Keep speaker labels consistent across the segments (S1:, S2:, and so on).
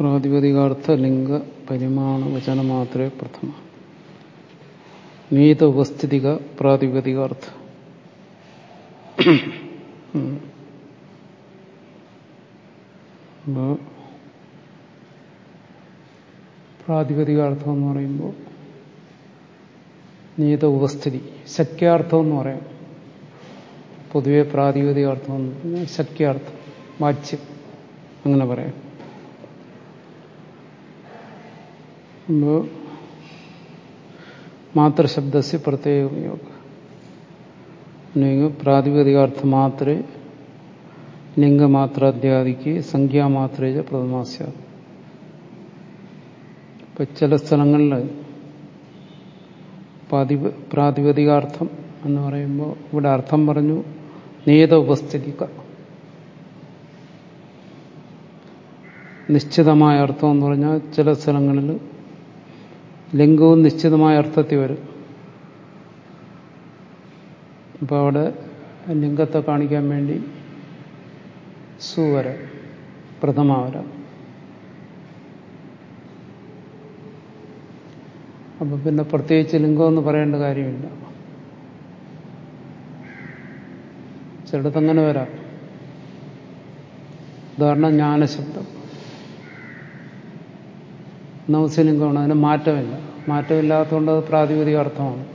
S1: പ്രാതിപതികാർത്ഥ ലിംഗ പരിമാണ വചന മാത്രമേ പ്രഥമ നീത ഉപസ്ഥിതിക പ്രാതിപതികാർത്ഥ പ്രാതിപതികാർത്ഥം എന്ന് പറയുമ്പോൾ നീത ഉപസ്ഥിതി ശക്യാർത്ഥം എന്ന് പറയാം. പൊതുവെ പ്രാതിപതികാർത്ഥം എന്ന് ശക്യാർത്ഥം വാച്യം അങ്ങനെ പറയാം. മാത്രശബ്ദസ് പ്രത്യേക ഉപയോഗം. പ്രാതിപതികാർത്ഥ മാത്രേ ലിംഗമാത്രാധ്യാദിക്ക് സംഖ്യാമാത്രേ പ്രഥമാസ്യ. ഇപ്പൊ ചില സ്ഥലങ്ങളിൽ പ്രാതിപതികാർത്ഥം എന്ന് പറയുമ്പോൾ ഇവിടെ അർത്ഥം പറഞ്ഞു നിയത ഉപസ്ഥിതിക്ക. നിശ്ചിതമായ അർത്ഥം എന്ന് പറഞ്ഞാൽ ചില സ്ഥലങ്ങളിൽ ലിംഗവും നിശ്ചിതമായ അർത്ഥത്തിൽ വരും. അപ്പോൾ അവിടെ ലിംഗത്തെ കാണിക്കാൻ വേണ്ടി സുവര പ്രഥമാവര അപ്പൊ പിന്നെ പ്രത്യേകിച്ച് ലിംഗമെന്ന് പറയേണ്ട കാര്യമില്ല. ചിലടത്തങ്ങനെ വരാം. ഉദാഹരണം ജ്ഞാനശബ്ദം. നവസ്യലിംഗമാണ് അതിന് മാറ്റമില്ല. മാറ്റമില്ലാത്തതുകൊണ്ട് അത് പ്രാതിപതിക അർത്ഥമാണ്.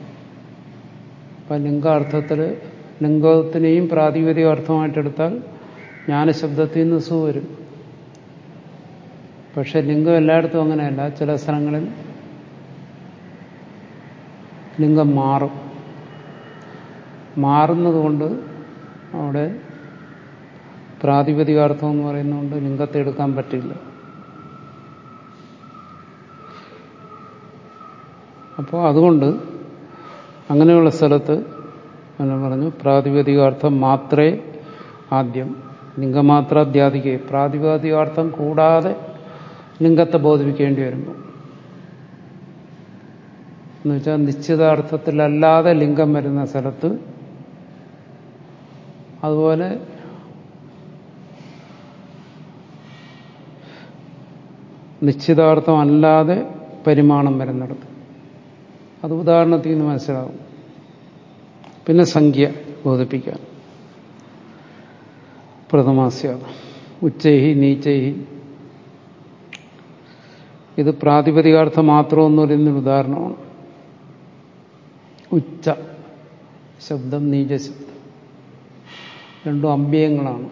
S1: അപ്പം ലിംഗാർത്ഥത്തിൽ ലിംഗത്തിനെയും പ്രാതിപതിക അർത്ഥമായിട്ടെടുത്താൽ ജ്ഞാനശബ്ദത്തിൽ നിന്ന് സു വരും. പക്ഷെ ലിംഗം എല്ലായിടത്തും അങ്ങനെയല്ല. ചില സ്ഥലങ്ങളിൽ ലിംഗം മാറും. മാറുന്നതുകൊണ്ട് അവിടെ പ്രാതിപതികാർത്ഥം എന്ന് പറയുന്നതുകൊണ്ട് ലിംഗത്തെ എടുക്കാൻ പറ്റില്ല. അപ്പോൾ അതുകൊണ്ട് അങ്ങനെയുള്ള സ്ഥലത്ത് എന്ന് പറഞ്ഞു പ്രാതിപതികാർത്ഥം മാത്രേ ആദ്യം ലിംഗമാത്രാധ്യാതിക്ക് പ്രാതിപതികാർത്ഥം കൂടാതെ ലിംഗത്തെ ബോധിപ്പിക്കേണ്ടി വരുമ്പോൾ എന്നുവെച്ചാൽ നിശ്ചിതാർത്ഥത്തിലല്ലാതെ ലിംഗം വരുന്ന സ്ഥലത്ത് അതുപോലെ നിശ്ചിതാർത്ഥം അല്ലാതെ പരിമാണം വരുന്നിടത്ത്. അത് ഉദാഹരണത്തിൽ നിന്ന് മനസ്സിലാവും പിന്നെ സംഖ്യ ബോധിപ്പിക്കാൻ. പ്രഥമാസ്യ ഉച്ചൈഹി നീച്ചൈഹി ഇത് പ്രാതിപതികാർത്ഥം മാത്രമെന്ന് പറയുന്നൊരു ഉദാഹരണമാണ്. ഉച്ച ശബ്ദം നീചശബ്ദം രണ്ടും അമ്പ്യങ്ങളാണ്.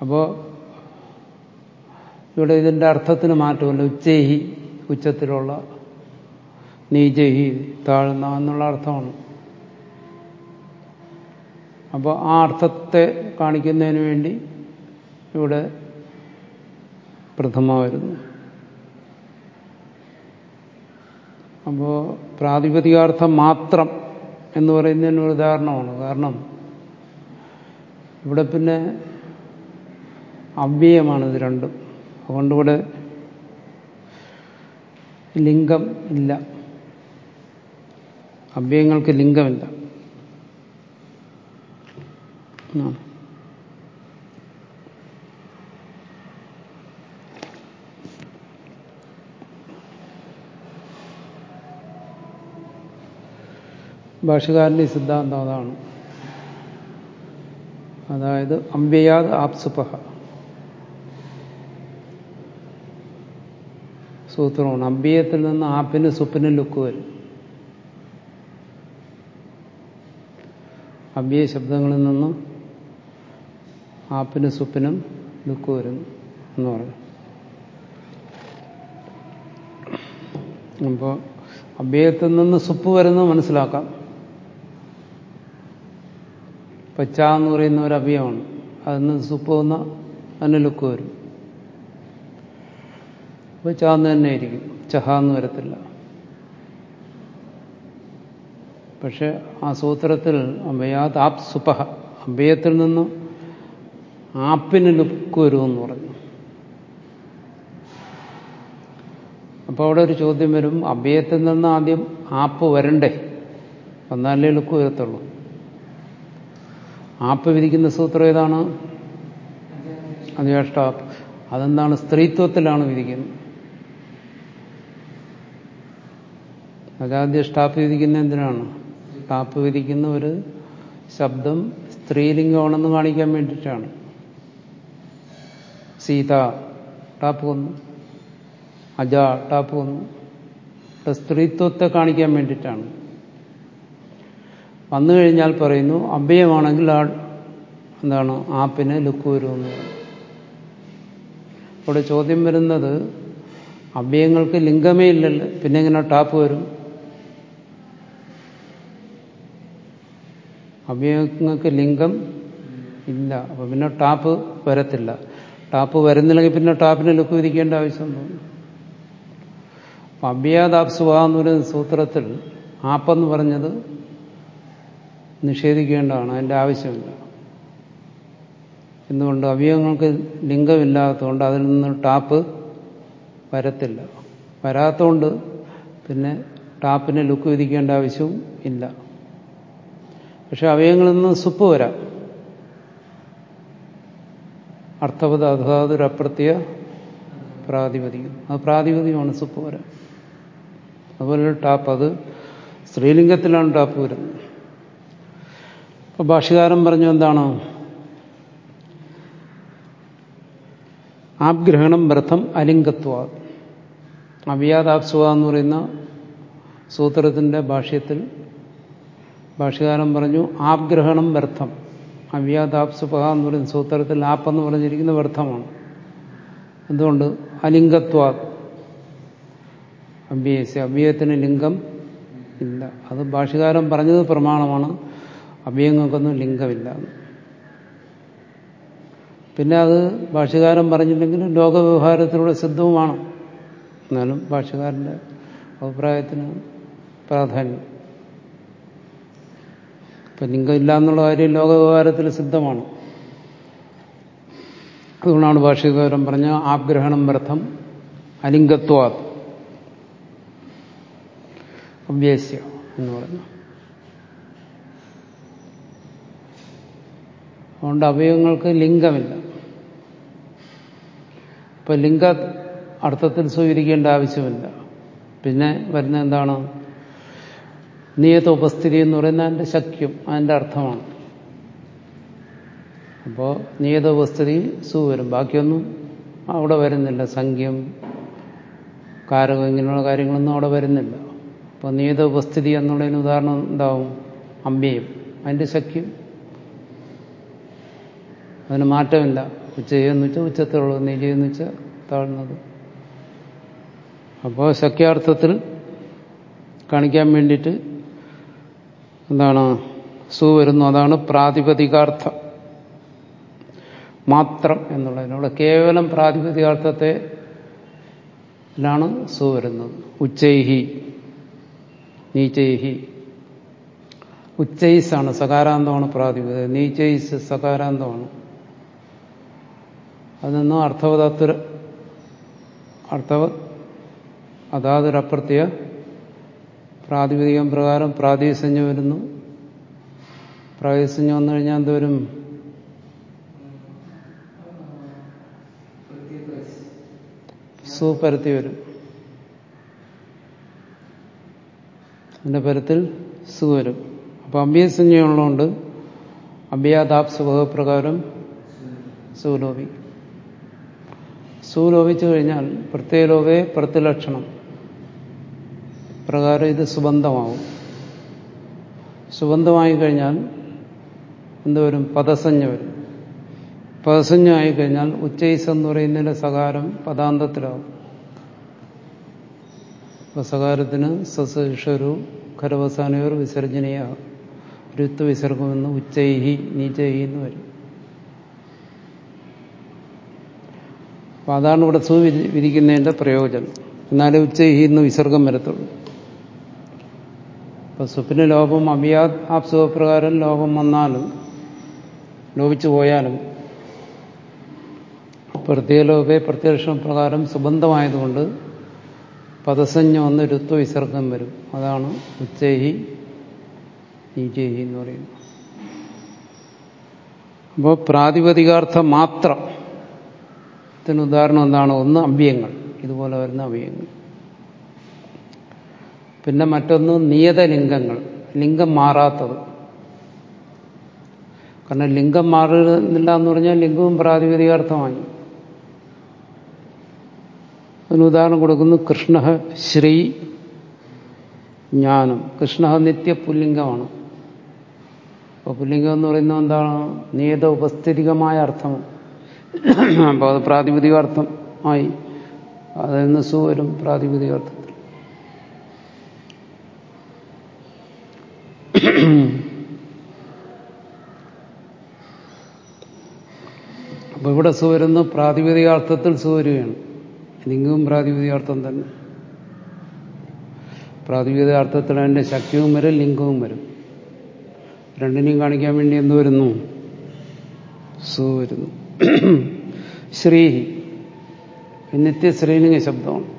S1: അപ്പോൾ ഇവിടെ ഇതിന്റെ അർത്ഥത്തിന് മാറ്റമല്ല. ഉച്ചേഹി ഉച്ചത്തിലുള്ള നീജഹി താഴ്ന്ന എന്നുള്ള അർത്ഥമാണ്. അപ്പോൾ ആ അർത്ഥത്തെ കാണിക്കുന്നതിന് വേണ്ടി ഇവിടെ പ്രഥമ വരുന്നു. അപ്പോൾ പ്രാതിപതികാർത്ഥം മാത്രം എന്ന് പറയുന്നതിന് ഒരു ഉദാഹരണമാണ്. കാരണം ഇവിടെ പിന്നെ അവ്യയമാണ് ഇത് രണ്ടും. അതുകൊണ്ട് ഇവിടെ ലിംഗം ഇല്ല. അവ്യയങ്ങൾക്ക് ലിംഗമില്ല. ഭാഷകാരന്റെ സിദ്ധാന്തം അതാണ്. അതായത് അമ്പ്യയാത് ആപ്സുപഹ. സൂത്രമാണ് അമ്പിയത്തിൽ നിന്ന് ആപ്പിന് സുപ്പിന് ലുക്ക് വരും. അമ്പിയ ശബ്ദങ്ങളിൽ നിന്ന് ആപ്പിന് സുപ്പിനും ലുക്ക് വരും എന്ന് പറയും അപ്പോൾ അഭ്യയത്തിൽ നിന്ന് സുപ്പ് വരുന്നത് മനസ്സിലാക്കാം. പച്ച എന്ന് പറയുന്ന ഒരു അഭിയമാണ് അതിൽ നിന്ന് സുപ്പ് വന്ന അതിന് ലുക്ക് വരും. അപ്പോൾ ചാന്ന് തന്നെ ആയിരിക്കും. ചഹ എന്ന് വരത്തില്ല. പക്ഷെ ആ സൂത്രത്തിൽ അമ്പയാത് ആപ് സുപഹ അമ്പയത്തിൽ നിന്നും ആപ്പിന് ലുക്ക് വരുമെന്ന് പറഞ്ഞു. അപ്പോൾ അവിടെ ഒരു ചോദ്യം വരും അഭയത്തിൽ നിന്ന് ആദ്യം ആപ്പ് വരണ്ടേ? വന്നാലേ ലുക്ക് വരത്തുള്ളൂ. ആപ്പ് വിധിക്കുന്ന സൂത്രം ഏതാണ്? അന്വേഷ്ടാപ്പ്. അതെന്താണ്? സ്ത്രീത്വത്തിലാണ് വിധിക്കുന്നത് അതാദ്യം സ്റ്റാപ്പ് വിധിക്കുന്ന എന്തിനാണ്? സ്റ്റാപ്പ് വിധിക്കുന്ന ഒരു ശബ്ദം സ്ത്രീലിംഗമാണെന്ന് കാണിക്കാൻ വേണ്ടിയിട്ടാണ്. സീത ടാപ്പ് വന്നു. അജ ടാപ്പ് വന്നു. സ്ത്രീത്വത്തെ കാണിക്കാൻ വേണ്ടിയിട്ടാണ്. വന്നു കഴിഞ്ഞാൽ പറയുന്നു അഭയമാണെങ്കിൽ ആ എന്താണ് ആപ്പിന് ലുക്ക് വരുമെന്ന്. ഇവിടെ ചോദ്യം വരുന്നത് അഭയങ്ങൾക്ക് ലിംഗമേ ഇല്ലല്ലോ പിന്നെ എങ്ങനെ ടാപ്പ് വരും? അഭ്യയങ്ങൾക്ക് ലിംഗം ഇല്ല. അപ്പൊ പിന്നെ ടാപ്പ് വരത്തില്ല. ടാപ്പ് വരുന്നില്ലെങ്കിൽ പിന്നെ ടാപ്പിന് ലുക്ക് വിധിക്കേണ്ട ആവശ്യമൊന്നും അഭ്യാദാപ്സുവ എന്ന് പറയുന്ന സൂത്രത്തിൽ ആപ്പെന്ന് പറഞ്ഞത് നിഷേധിക്കേണ്ടതാണ്. അതിന്റെ ആവശ്യമില്ല. എന്തുകൊണ്ട്? അവയവങ്ങൾക്ക് ലിംഗമില്ലാത്തതുകൊണ്ട് അതിൽ നിന്ന് ടാപ്പ് വരത്തില്ല. വരാത്തതുകൊണ്ട് പിന്നെ ടാപ്പിന് ലുക്ക് വിധിക്കേണ്ട ആവശ്യവും ഇല്ല. പക്ഷെ അവയങ്ങളിൽ നിന്ന് സുപ്പ് വരാം അർത്ഥവത അഥാതൊരു അപ്രത്യ പ്രാതിപതികം അത് പ്രാതിപതികമാണ് സുപ്പ് വരാം അതുപോലെ ടാപ്പ് അത് സ്ത്രീലിംഗത്തിലാണ് ടാപ്പ് വരുന്നത്. അപ്പൊ ഭാഷകാരൻ പറഞ്ഞു എന്താണ്? ആഗ്രഹണം വ്രതം അലിംഗത്വ. അവ്യാദാപ്സുവ എന്ന് പറയുന്ന സൂത്രത്തിന്റെ ഭാഷ്യത്തിൽ ഭാഷകാരൻ പറഞ്ഞു ആഗ്രഹണം വ്യർത്ഥം. അവ്യാദാപ്സുപ എന്ന് പറയുന്ന സൂത്രത്തിൽ ആപ്പെന്ന് പറഞ്ഞിരിക്കുന്ന വ്യർത്ഥമാണ്. എന്തുകൊണ്ട്? അലിംഗത്വ അഭ്യയസ അവ്യയത്തിന് ലിംഗം ഇല്ല. അത് ഭാഷകാരൻ പറഞ്ഞത് പ്രമാണമാണ്. അവ്യയങ്ങൾക്കൊന്നും ലിംഗമില്ല. പിന്നെ അത് ഭാഷകാരൻ പറഞ്ഞില്ലെങ്കിലും ലോകവ്യവഹാരത്തിലൂടെ സിദ്ധവുമാണ്. എന്നാലും ഭാഷകാരന്റെ അഭിപ്രായത്തിന് പ്രാധാന്യം. ഇപ്പം ലിംഗമില്ല എന്നുള്ള കാര്യം ലോകവ്യവഹാരത്തിൽ സിദ്ധമാണ്. അതുകൊണ്ടാണ് ഭാഷകാരം പറഞ്ഞ ആഗ്രഹണം വ്യർത്ഥം അലിംഗത്വ അഭ്യസ്യ എന്ന് പറഞ്ഞു അതുകൊണ്ട് അവയവങ്ങൾക്ക് ലിംഗമില്ല. ഇപ്പൊ ലിംഗ അർത്ഥത്തിൽ സ്വീകരിക്കേണ്ട ആവശ്യമില്ല. പിന്നെ വരുന്ന എന്താണ്? നിയത ഉപസ്ഥിതി എന്ന് പറയുന്ന അതിന്റെ ശക്യം അതിന്റെ അർത്ഥമാണ്. അപ്പോൾ നിയത ഉപസ്ഥിതി സു വരും. ബാക്കിയൊന്നും അവിടെ വരുന്നില്ല. സംഖ്യം കാരകം ഇങ്ങനെയുള്ള കാര്യങ്ങളൊന്നും അവിടെ വരുന്നില്ല. അപ്പോൾ നിയത ഉപസ്ഥിതി എന്നുള്ളതിന് ഉദാഹരണം എന്താവും? അമ്പ്യം അതിന്റെ ശക്യം. അതിന് മാറ്റമില്ല. ഉച്ച ചെയ്യുന്ന വെച്ചാൽ ഉച്ചത്തിലുള്ളത് നീ ചെയ്യുന്ന വെച്ചാൽ താഴ്ന്നത്. അപ്പോൾ ശക്യാർത്ഥത്തിൽ കാണിക്കാൻ വേണ്ടിയിട്ട് എന്താണ്? സു വരുന്നു. അതാണ് പ്രാതിപതികാർത്ഥം. മാത്രം എന്നുള്ളതിനോട് കേവലം പ്രാതിപതികാർത്ഥത്തെ ാണ് സു വരുന്നത്. ഉച്ചൈഹി. നീച്ചൈഹി ഉച്ചൈസാണ് സകാരാന്തമാണ് പ്രാതിപതി. നീച്ചൈസ് സകാരാന്തമാണ്. അതിൽ അർത്ഥവതത്വ അർത്ഥവ അതാതൊരപ്രത്യ പ്രാതിപതികം പ്രകാരം പ്രാതിസഞ്ജ വരുന്നു. പ്രാതിസഞ്ജ വന്നു കഴിഞ്ഞാൽ എന്തോരും? സുപരത്തി വരും. അതിന്റെ പരത്തിൽ സു വരും. അപ്പൊ അഭ്യസഞ്ജയുള്ളതുകൊണ്ട് അഭ്യാദാപ് സുഖപ്രകാരം സുലോപി സുലോപിച്ചു കഴിഞ്ഞാൽ പ്രത്യേകലോകെ പ്രതിലക്ഷണം പ്രകാരം ഇത് സുബന്ധമാവും. സുബന്ധമായി കഴിഞ്ഞാൽ എന്തുവരും പദസഞ്ജ വരും. പദസഞ്ജ ആയിക്കഴിഞ്ഞാൽ ഉച്ചൈസ് എന്ന് പറയുന്നതിന്റെ സകാരം പദാന്തത്തിലാവും. സകാരത്തിന് സസീഷരു ഖരവസാനയോർ വിസർജനീയ. ഋത്വ വിസർഗമെന്ന് ഉച്ചൈഹി നീചൈഹി എന്ന് വരും. അതാണ് ഇവിടെ സു വിരിക്കുന്നതിന്റെ പ്രയോജനം. എന്നാലേ ഉച്ചൈഹി എന്ന് വിസർഗം വരത്തുള്ളൂ. അപ്പൊ സ്വപ്ന ലോപം അഭിയാ ആപ്സുഖപ്രകാരം ലോപം വന്നാലും ലോപിച്ചു പോയാലും പ്രത്യേകലോപെ പ്രത്യക്ഷ പ്രകാരം സുബന്ധമായതുകൊണ്ട് പദസഞ്ജ വന്ന് രുത്വ വിസർഗം വരും. അതാണ് ഉച്ചേഹി നീചേഹി എന്ന് പറയുന്നത്. അപ്പോൾ പ്രാതിപതികാർത്ഥം മാത്രം. ത്തിന് ഉദാഹരണം എന്താണ്? ഒന്ന് അവ്യങ്ങൾ ഇതുപോലെ വരുന്ന അവ്യയങ്ങൾ പിന്നെ മറ്റൊന്ന് നിയത ലിംഗങ്ങൾ ലിംഗം മാറാത്തത്. കാരണം ലിംഗം മാറുന്നില്ല എന്ന് പറഞ്ഞാൽ ലിംഗവും പ്രാതിപതികാർത്ഥമായി അതിന് ഉദാഹരണം കൊടുക്കുന്നു കൃഷ്ണ ശ്രീ ജ്ഞാനം. കൃഷ്ണ നിത്യ പുല്ലിംഗമാണ്. അപ്പോൾ പുല്ലിംഗം എന്ന് പറയുന്നത് എന്താണ്? നിയത ഉപസ്ഥിതികമായ അർത്ഥം. അപ്പോൾ അത് പ്രാതിപതികാർത്ഥം ആയി അതിൽ നിന്ന് സു വരും പ്രാതിപതികാർത്ഥത്തിൽ അപ്പൊ ഇവിടെ സുവരുന്ന പ്രാതിപതികാർത്ഥത്തിൽ സുവരുകയാണ് ലിംഗവും പ്രാതിപതികാർത്ഥം തന്നെ. പ്രാതിപതികാർത്ഥത്തിൽ അതിന്റെ ശക്തിയും വരും ലിംഗവും വരും. രണ്ടിനെയും കാണിക്കാൻ വേണ്ടി എന്ത് വരുന്നു? സു വരുന്നു. ശ്രീ നിത്യ സ്ത്രീലിംഗ ശബ്ദമാണ്.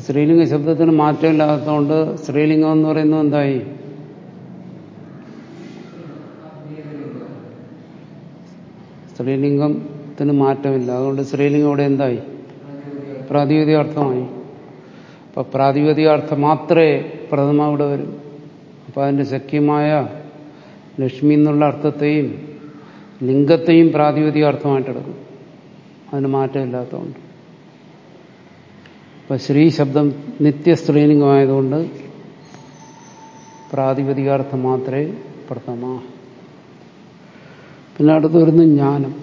S1: സ്ത്രീലിംഗ ശബ്ദത്തിന് മാറ്റമില്ലാത്തതുകൊണ്ട് സ്ത്രീലിംഗം എന്ന് പറയുന്നത് എന്തായി? സ്ത്രീലിംഗത്തിന് മാറ്റമില്ല. അതുകൊണ്ട് സ്ത്രീലിംഗം ഇവിടെ എന്തായി? പ്രാതിപതികാർത്ഥമായി അപ്പൊ പ്രാതിപതികാർത്ഥം മാത്രമേ പ്രഥമ ഇവിടെ വരും. അപ്പൊ അതിന്റെ ശക്യമായ ലക്ഷ്മി എന്നുള്ള അർത്ഥത്തെയും ലിംഗത്തെയും പ്രാതിപതികാർത്ഥമായിട്ടെടുക്കും അതിന് മാറ്റമില്ലാത്തതുകൊണ്ട്. അപ്പൊ ശ്രീ ശബ്ദം നിത്യ സ്ത്രീലിംഗമായതുകൊണ്ട് പ്രാതിപതികാർത്ഥം മാത്രമേ പ്രഥമ. പിന്നെ അടുത്ത് വരുന്ന ജ്ഞാനം.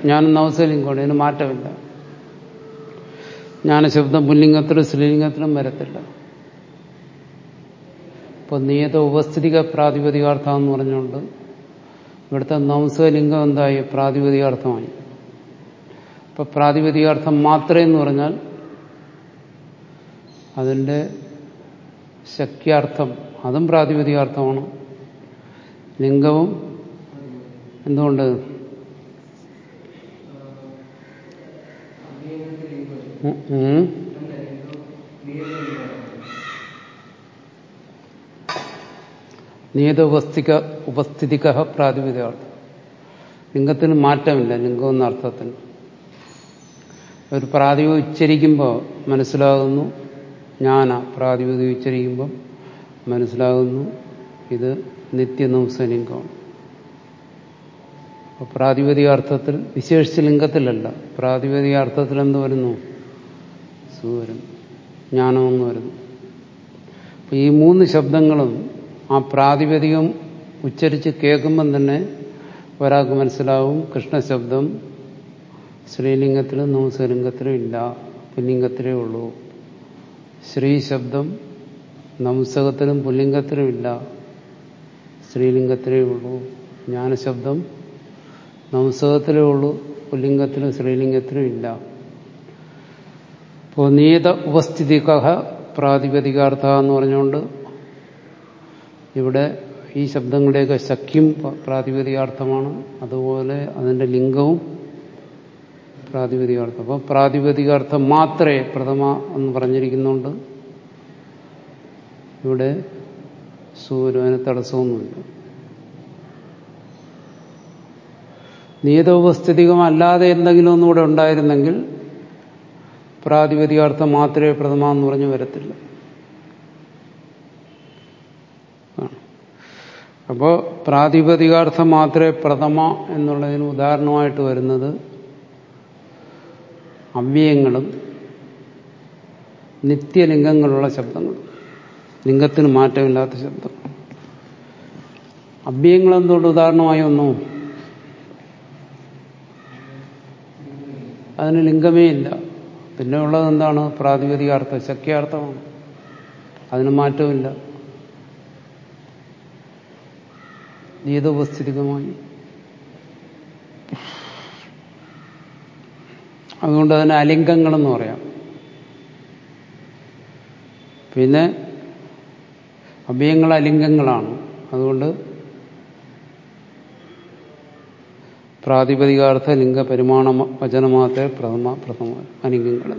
S1: ജ്ഞാനം നവസലിംഗമാണ് ഇതിന് മാറ്റമില്ല. ജ്ഞാനശബ്ദം പുല്ലിംഗത്തിലും സ്ത്രീലിംഗത്തിലും വരത്തില്ല. ഇപ്പൊ നിയത ഉപസ്ഥിതിക പ്രാതിപതികാർത്ഥം എന്ന് പറഞ്ഞുകൊണ്ട് ഇവിടുത്തെ നവസലിംഗം എന്തായി? പ്രാതിപതികാർത്ഥമായി. ഇപ്പൊ പ്രാതിപതികാർത്ഥം മാത്രം എന്ന് പറഞ്ഞാൽ അതിന്റെ ശക്യാർത്ഥം അതും പ്രാതിപതികാർത്ഥമാണ്. ലിംഗവും എന്തുകൊണ്ട്. നിയത ഉപസ്ഥിക ഉപസ്ഥിതിക പ്രാതിപതികാർത്ഥം. ലിംഗത്തിന് മാറ്റമില്ല ലിംഗം എന്ന അർത്ഥത്തിന്. ഒരു പ്രാതിപ ഉച്ചരിക്കുമ്പോൾ മനസ്സിലാകുന്നു. ജ്ഞാന പ്രാതിപതി ഉച്ചരിക്കുമ്പോൾ മനസ്സിലാകുന്നു. ഇത് നിത്യനംസലിംഗമാണ് അപ്പോൾ പ്രാതിപതികാർത്ഥത്തിൽ വിശേഷിച്ച ലിംഗത്തിലല്ല. പ്രാതിപതികാർത്ഥത്തിൽ എന്ത് വരുന്നു? സൂര്യൻ ജ്ഞാനമെന്ന് വരുന്നു. അപ്പം ഈ മൂന്ന് ശബ്ദങ്ങളും ആ പ്രാതിപതികം ഉച്ചരിച്ച് കേൾക്കുമ്പം തന്നെ ഒരാൾക്ക് മനസ്സിലാവും കൃഷ്ണശബ്ദം സ്ത്രീലിംഗത്തിലും നംസലിംഗത്തിലും ഇല്ല. പുല്ലിംഗത്തിലേ ഉള്ളൂ. ശ്രീ ശബ്ദം നംസകത്തിലും പുല്ലിംഗത്തിലും ഇല്ല. സ്ത്രീലിംഗത്തിലേ ഉള്ളൂ. ജ്ഞാനശബ്ദം നംസകത്തിലേ ഉള്ളൂ. പുല്ലിംഗത്തിലും സ്ത്രീലിംഗത്തിലും ഇല്ല. ഇപ്പോൾ നിയത ഉപസ്ഥിതിക പ്രാതിപതികാർത്ഥ എന്ന് പറഞ്ഞുകൊണ്ട് ഇവിടെ ഈ ശബ്ദങ്ങളുടെയൊക്കെ ശക്യം പ്രാതിപതികാർത്ഥമാണ്. അതുപോലെ അതിന്റെ ലിംഗവും പ്രാതിപതികാർത്ഥം അപ്പോൾ പ്രാതിപതികാർത്ഥം മാത്രമേ പ്രഥമ എന്ന് പറഞ്ഞിരിക്കുന്നുണ്ട്. ഇവിടെ സൂര്യന് തടസ്സമൊന്നുമില്ല. നിയതോപസ്ഥിതികമല്ലാതെ എന്തെങ്കിലും ഒന്നുകൂടെ ഉണ്ടായിരുന്നെങ്കിൽ പ്രാതിപതികാർത്ഥം മാത്രമേ പ്രഥമ എന്ന് പറഞ്ഞു വരത്തില്ല. അപ്പോൾ പ്രാതിപതികാർത്ഥം മാത്രമേ പ്രഥമ എന്നുള്ളതിന് ഉദാഹരണമായിട്ട് വരുന്നത് അവ്യയങ്ങളും നിത്യലിംഗങ്ങളുള്ള ശബ്ദങ്ങൾ. ലിംഗത്തിന് മാറ്റമില്ലാത്ത ശബ്ദം. അവ്യയങ്ങൾ എന്തുകൊണ്ട് ഉദാഹരണമായി വന്നു? അതിന് ലിംഗമേ ഇല്ല. പിന്നെ ഉള്ളത് എന്താണ്? പ്രാതിപതികാർത്ഥം ശക്യാർത്ഥമാണ് അതിന് മാറ്റമില്ല ഗീതോപസ്ഥിതികമായി അതുകൊണ്ട് അതിന് അലിംഗങ്ങളെന്ന് പറയാം. പിന്നെ അഭയങ്ങൾ അലിംഗങ്ങളാണ്. അതുകൊണ്ട് പ്രാതിപതികാർത്ഥ ലിംഗ പരിമാണ വചനമാത്ര പ്രഥമ പ്രഥമ അലിംഗങ്ങൾ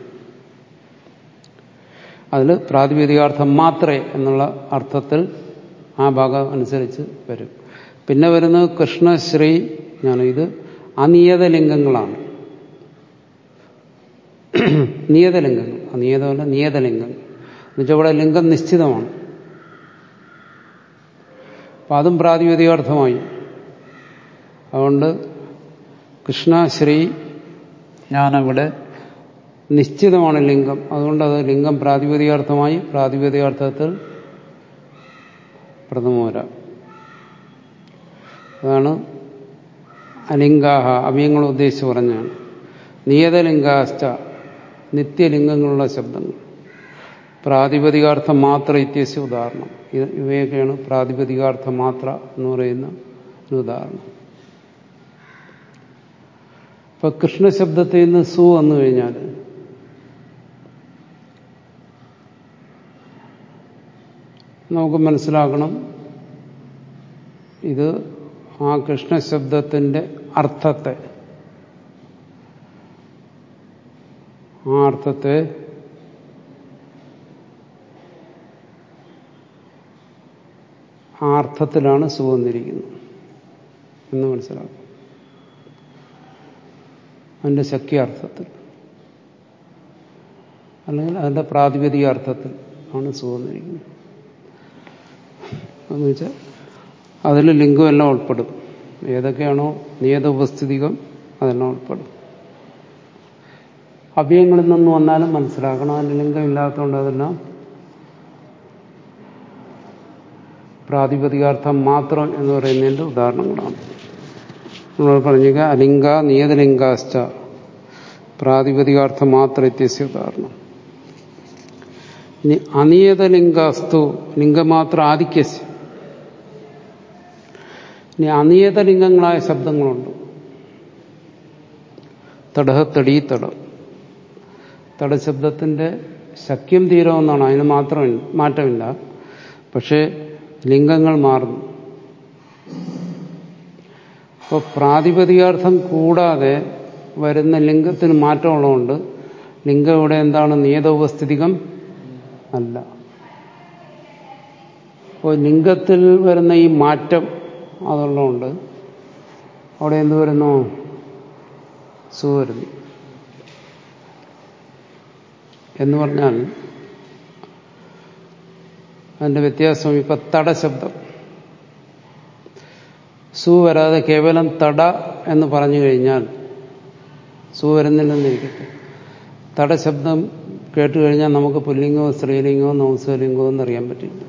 S1: അതിൽ പ്രാതിപതികാർത്ഥം മാത്രേ എന്നുള്ള അർത്ഥത്തിൽ ആ ഭാഗം അനുസരിച്ച് വരും. പിന്നെ വരുന്നത് കൃഷ്ണശ്രീ ഞാൻ ഇത് അനിയത ലിംഗങ്ങളാണ് നിയതലിംഗങ്ങൾ നിയതമല്ല നിയതലിംഗങ്ങൾ എന്നുവെച്ചാൽ ഇവിടെ ലിംഗം നിശ്ചിതമാണ്. അപ്പം അതും പ്രാതിപതികാർത്ഥമായി അതുകൊണ്ട് കൃഷ്ണ ശ്രീ ഞാനവിടെ നിശ്ചിതമാണ് ലിംഗം. അതുകൊണ്ട് അത് ലിംഗം പ്രാതിപതികാർത്ഥമായി പ്രാതിപതികാർത്ഥത്തിൽ പ്രഥമോര അതാണ് അലിംഗാഹ അവയങ്ങൾ ഉദ്ദേശിച്ച് പറഞ്ഞാണ്. നിയതലിംഗാശ്ച. നിത്യലിംഗങ്ങളുള്ള ശബ്ദങ്ങൾ. പ്രാതിപതികാർത്ഥം മാത്ര ഇത്യസ്യ ഉദാഹരണം. ഇവയൊക്കെയാണ് പ്രാതിപതികാർത്ഥം മാത്ര എന്ന് പറയുന്ന ഒരു ഉദാഹരണം. ഇപ്പൊ കൃഷ്ണശബ്ദത്തിൽ നിന്ന് സു വന്നു കഴിഞ്ഞാൽ നമുക്ക് മനസ്സിലാക്കണം ഇത് ആ കൃഷ്ണശബ്ദത്തിന്റെ അർത്ഥത്തെ ആ അർത്ഥത്തെ ആ അർത്ഥത്തിലാണ് സുഖന്നിരിക്കുന്നത് എന്ന് മനസ്സിലാക്കും. അതിന്റെ ശക്തിയാർത്ഥത്തിൽ അല്ലെങ്കിൽ അതിന്റെ പ്രാതിപതിക അർത്ഥത്തിൽ ആണ് സുഖന്നിരിക്കുന്നത് എന്ന് വെച്ചാൽ അതിൽ ലിംഗമെല്ലാം ഉൾപ്പെടും. ഏതൊക്കെയാണോ നിയത ഉപസ്ഥിതികം അതെല്ലാം ഉൾപ്പെടും. അവയങ്ങളിൽ നിന്ന് വന്നാലും മനസ്സിലാക്കണം. ലിംഗം ഇല്ലാത്തതുകൊണ്ട് അതെല്ലാം. പ്രാതിപതികാർത്ഥം മാത്രം എന്ന് പറയുന്നതിന്റെ ഉദാഹരണങ്ങളാണ് നമ്മൾ പറഞ്ഞ അലിംഗ നിയതലിംഗാശ്ച. പ്രാതിപതികാർത്ഥം മാത്രം വ്യത്യസ്ത ഉദാഹരണം. ഇനി അനിയതലിംഗാസ്തു ലിംഗമാത്ര ആധിക്യസ് ഇനി അനിയതലിംഗങ്ങളായ ശബ്ദങ്ങളുണ്ട്. തടഹ തടീ. തടം തടശബ്ദത്തിന്റെ ശക്യം തീരുമെന്നാണ്. അതിന് മാത്രം മാറ്റമില്ല. പക്ഷേ ലിംഗങ്ങൾ മാറുന്നു. അപ്പോൾ പ്രാതിപതികാർത്ഥം കൂടാതെ വരുന്ന ലിംഗത്തിന് മാറ്റമുള്ളതുകൊണ്ട് ലിംഗം ഇവിടെ എന്താണ്? നിയതോപസ്ഥിതികം അല്ല. അപ്പോൾ ലിംഗത്തിൽ വരുന്ന ഈ മാറ്റം അതുള്ളതുകൊണ്ട് അവിടെ എന്ത് വരുന്നു? സു വരുന്നു. എന്ന് പറഞ്ഞാൽ അതിന്റെ വ്യത്യാസം ഇപ്പൊ തടശബ്ദം സു വരാതെ കേവലം തട എന്ന് പറഞ്ഞു കഴിഞ്ഞാൽ സു വരുന്നില്ലെന്നിരിക്കട്ടെ തടശബ്ദം കേട്ട് കഴിഞ്ഞാൽ നമുക്ക് പുല്ലിംഗവും സ്ത്രീലിംഗവും നൗസലിംഗമോ എന്നറിയാൻ പറ്റില്ല.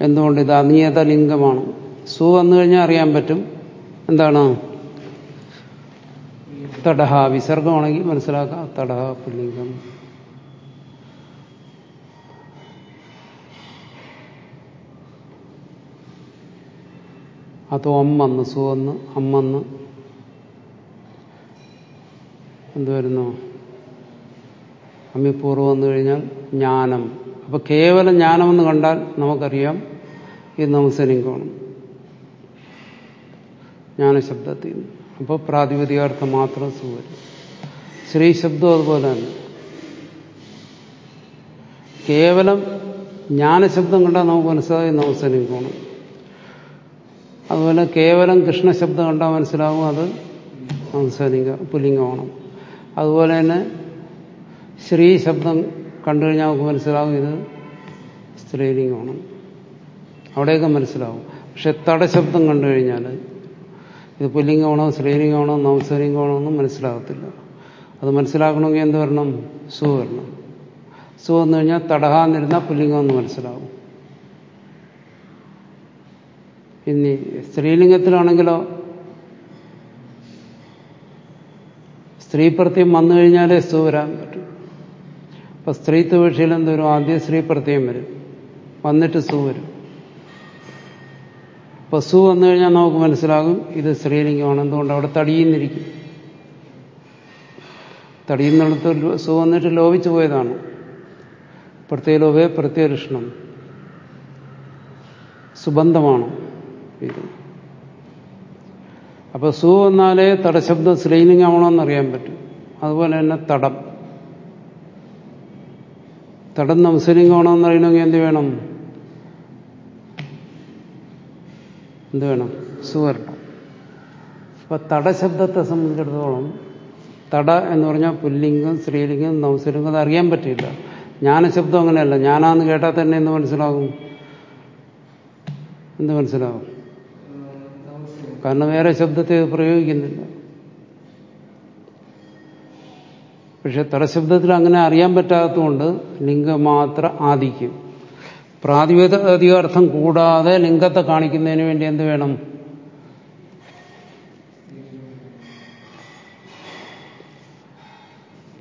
S1: എന്തുകൊണ്ട് ഇത് അനിയത ലിംഗമാണ് സു വന്നു കഴിഞ്ഞാൽ അറിയാൻ പറ്റും. എന്താണ്? തടഹ വിസർഗമാണെങ്കിൽ മനസ്സിലാക്കാം തടഹ പുല്ലിംഗം. അതോ അമ്മന്ന് സുവന്ന് അമ്മന്ന്. എന്തുവരുന്നു അമ്മിപ്പൂർവം വന്നു കഴിഞ്ഞാൽ ജ്ഞാനം. അപ്പൊ കേവലം ജ്ഞാനമെന്ന് കണ്ടാൽ നമുക്കറിയാം ഇത് നമസ്കരിക്കണം ജ്ഞാനശബ്ദത്തിൽ നിന്ന്. അപ്പോൾ പ്രാതിപതികാർത്ഥം മാത്രം സുഖം. ശ്രീ ശബ്ദം അതുപോലെ തന്നെ. കേവലം ജ്ഞാനശബ്ദം കണ്ടാൽ നമുക്ക് മനസ്സിലായി നമസ്കരിക്കണം അതുപോലെ കേവലം കൃഷ്ണശബ്ദം കണ്ടാൽ മനസ്സിലാകും അത് നമസ്കരിക പുല്ലിംഗമാണ്. അതുപോലെ തന്നെ ശ്രീ ശബ്ദം കണ്ടു കഴിഞ്ഞാൽ നമുക്ക് മനസ്സിലാവും ഇത് സ്ത്രീലിംഗമാണ്. അവിടെയൊക്കെ മനസ്സിലാവും. പക്ഷെ തടശബ്ദം കണ്ടു കഴിഞ്ഞാൽ ഇത് പുല്ലിംഗമാണോ സ്ത്രീലിംഗമാണോ നവസ്വലിംഗമാണോ ഒന്നും മനസ്സിലാകത്തില്ല. അത് മനസ്സിലാക്കണമെങ്കിൽ എന്ത് വരണം? സു വരണം. സു വന്നു കഴിഞ്ഞാൽ തടഹാന്നിരുന്നാൽ പുല്ലിംഗം എന്ന് മനസ്സിലാവും. ഇനി സ്ത്രീലിംഗത്തിലാണെങ്കിലോ? സ്ത്രീ പ്രത്യം വന്നു കഴിഞ്ഞാലേ സു വരാൻ പറ്റും. അപ്പൊ സ്ത്രീത്വ എന്തോരും ആദ്യം സ്ത്രീ പ്രത്യം വരും. വന്നിട്ട് സു വരും. സു വന്നു കഴിഞ്ഞാൽ നമുക്ക് മനസ്സിലാകും ഇത് സ്ത്രീലിംഗമാണ്. എന്തുകൊണ്ട് അവിടെ തടിയുന്നിരിക്കും? തടിയുന്നിടത്ത് സു വന്നിട്ട് ലോപിച്ചു പോയതാണ്. പ്രത്യേക പ്രത്യേലോപേ പ്രത്യകൃഷ്ണം സുബന്ധമാണ് ഇത്. അപ്പൊ സു വന്നാലേ തടശബ്ദം സ്ത്രീലിംഗമാണോന്ന് അറിയാൻ പറ്റും. അതുപോലെ തന്നെ തടം. തടം നംസലിംഗമാണോ എന്നറിയണമെങ്കിൽ എന്ത് വേണം? എന്ത് വേണം? സുവർണം അപ്പൊ തടശബ്ദത്തെ സംബന്ധിച്ചിടത്തോളം തട എന്ന് പറഞ്ഞാൽ പുല്ലിംഗം സ്ത്രീലിംഗം നവസലിംഗം അത് അറിയാൻ പറ്റില്ല. ജ്ഞാനശബ്ദം അങ്ങനെയല്ല. ഞാനാന്ന് കേട്ടാൽ തന്നെ എന്ത് മനസ്സിലാകും? എന്ത് മനസ്സിലാകും? കാരണം വേറെ ശബ്ദത്തെ പ്രയോഗിക്കുന്നില്ല. പക്ഷെ തടശബ്ദത്തിൽ അങ്ങനെ അറിയാൻ പറ്റാത്തതുകൊണ്ട് ലിംഗം ലിംഗമാത്ര ആദിക്കും. പ്രാതിപതിക അർത്ഥം കൂടാതെ ലിംഗത്തെ കാണിക്കുന്നതിന് വേണ്ടി എന്ത് വേണം?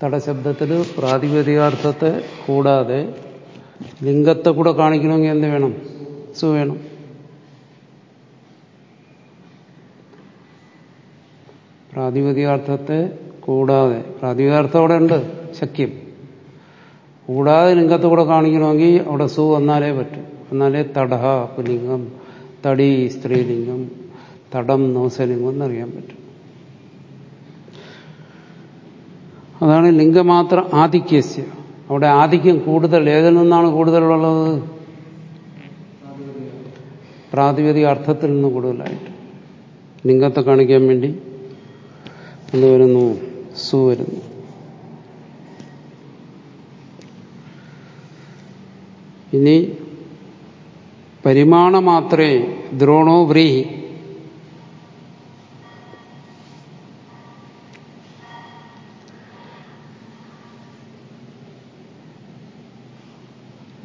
S1: തടശബ്ദത്തിൽ പ്രാതിപതികാർത്ഥത്തെ കൂടാതെ ലിംഗത്തെ കൂടെ കാണിക്കണമെങ്കിൽ എന്ത് വേണം? സു വേണം. പ്രാതിപതികാർത്ഥത്തെ കൂടാതെ പ്രാതിപതികാർത്ഥം അവിടെ ഉണ്ട് ശക്യം. കൂടാതെ ലിംഗത്തെ കൂടെ കാണിക്കണമെങ്കിൽ അവിടെ സു വന്നാലേ പറ്റും. എന്നാലേ തടഹ പുലിംഗം തടി സ്ത്രീലിംഗം തടം നവസലിംഗം എന്നറിയാൻ പറ്റും. അതാണ് ലിംഗമാത്ര ആധിക്യസ്യ. അവിടെ ആധിക്യം കൂടുതൽ ഏതിൽ നിന്നാണ് കൂടുതലുള്ളത്? പ്രാതിപതിക അർത്ഥത്തിൽ നിന്ന് കൂടുതലായിട്ട്. ലിംഗത്തെ കാണിക്കാൻ വേണ്ടി എന്ത് വരുന്നു സു വരുന്നു. ഇനി പരിമാണമാത്രേ ദ്രോണോ വ്രീഹി.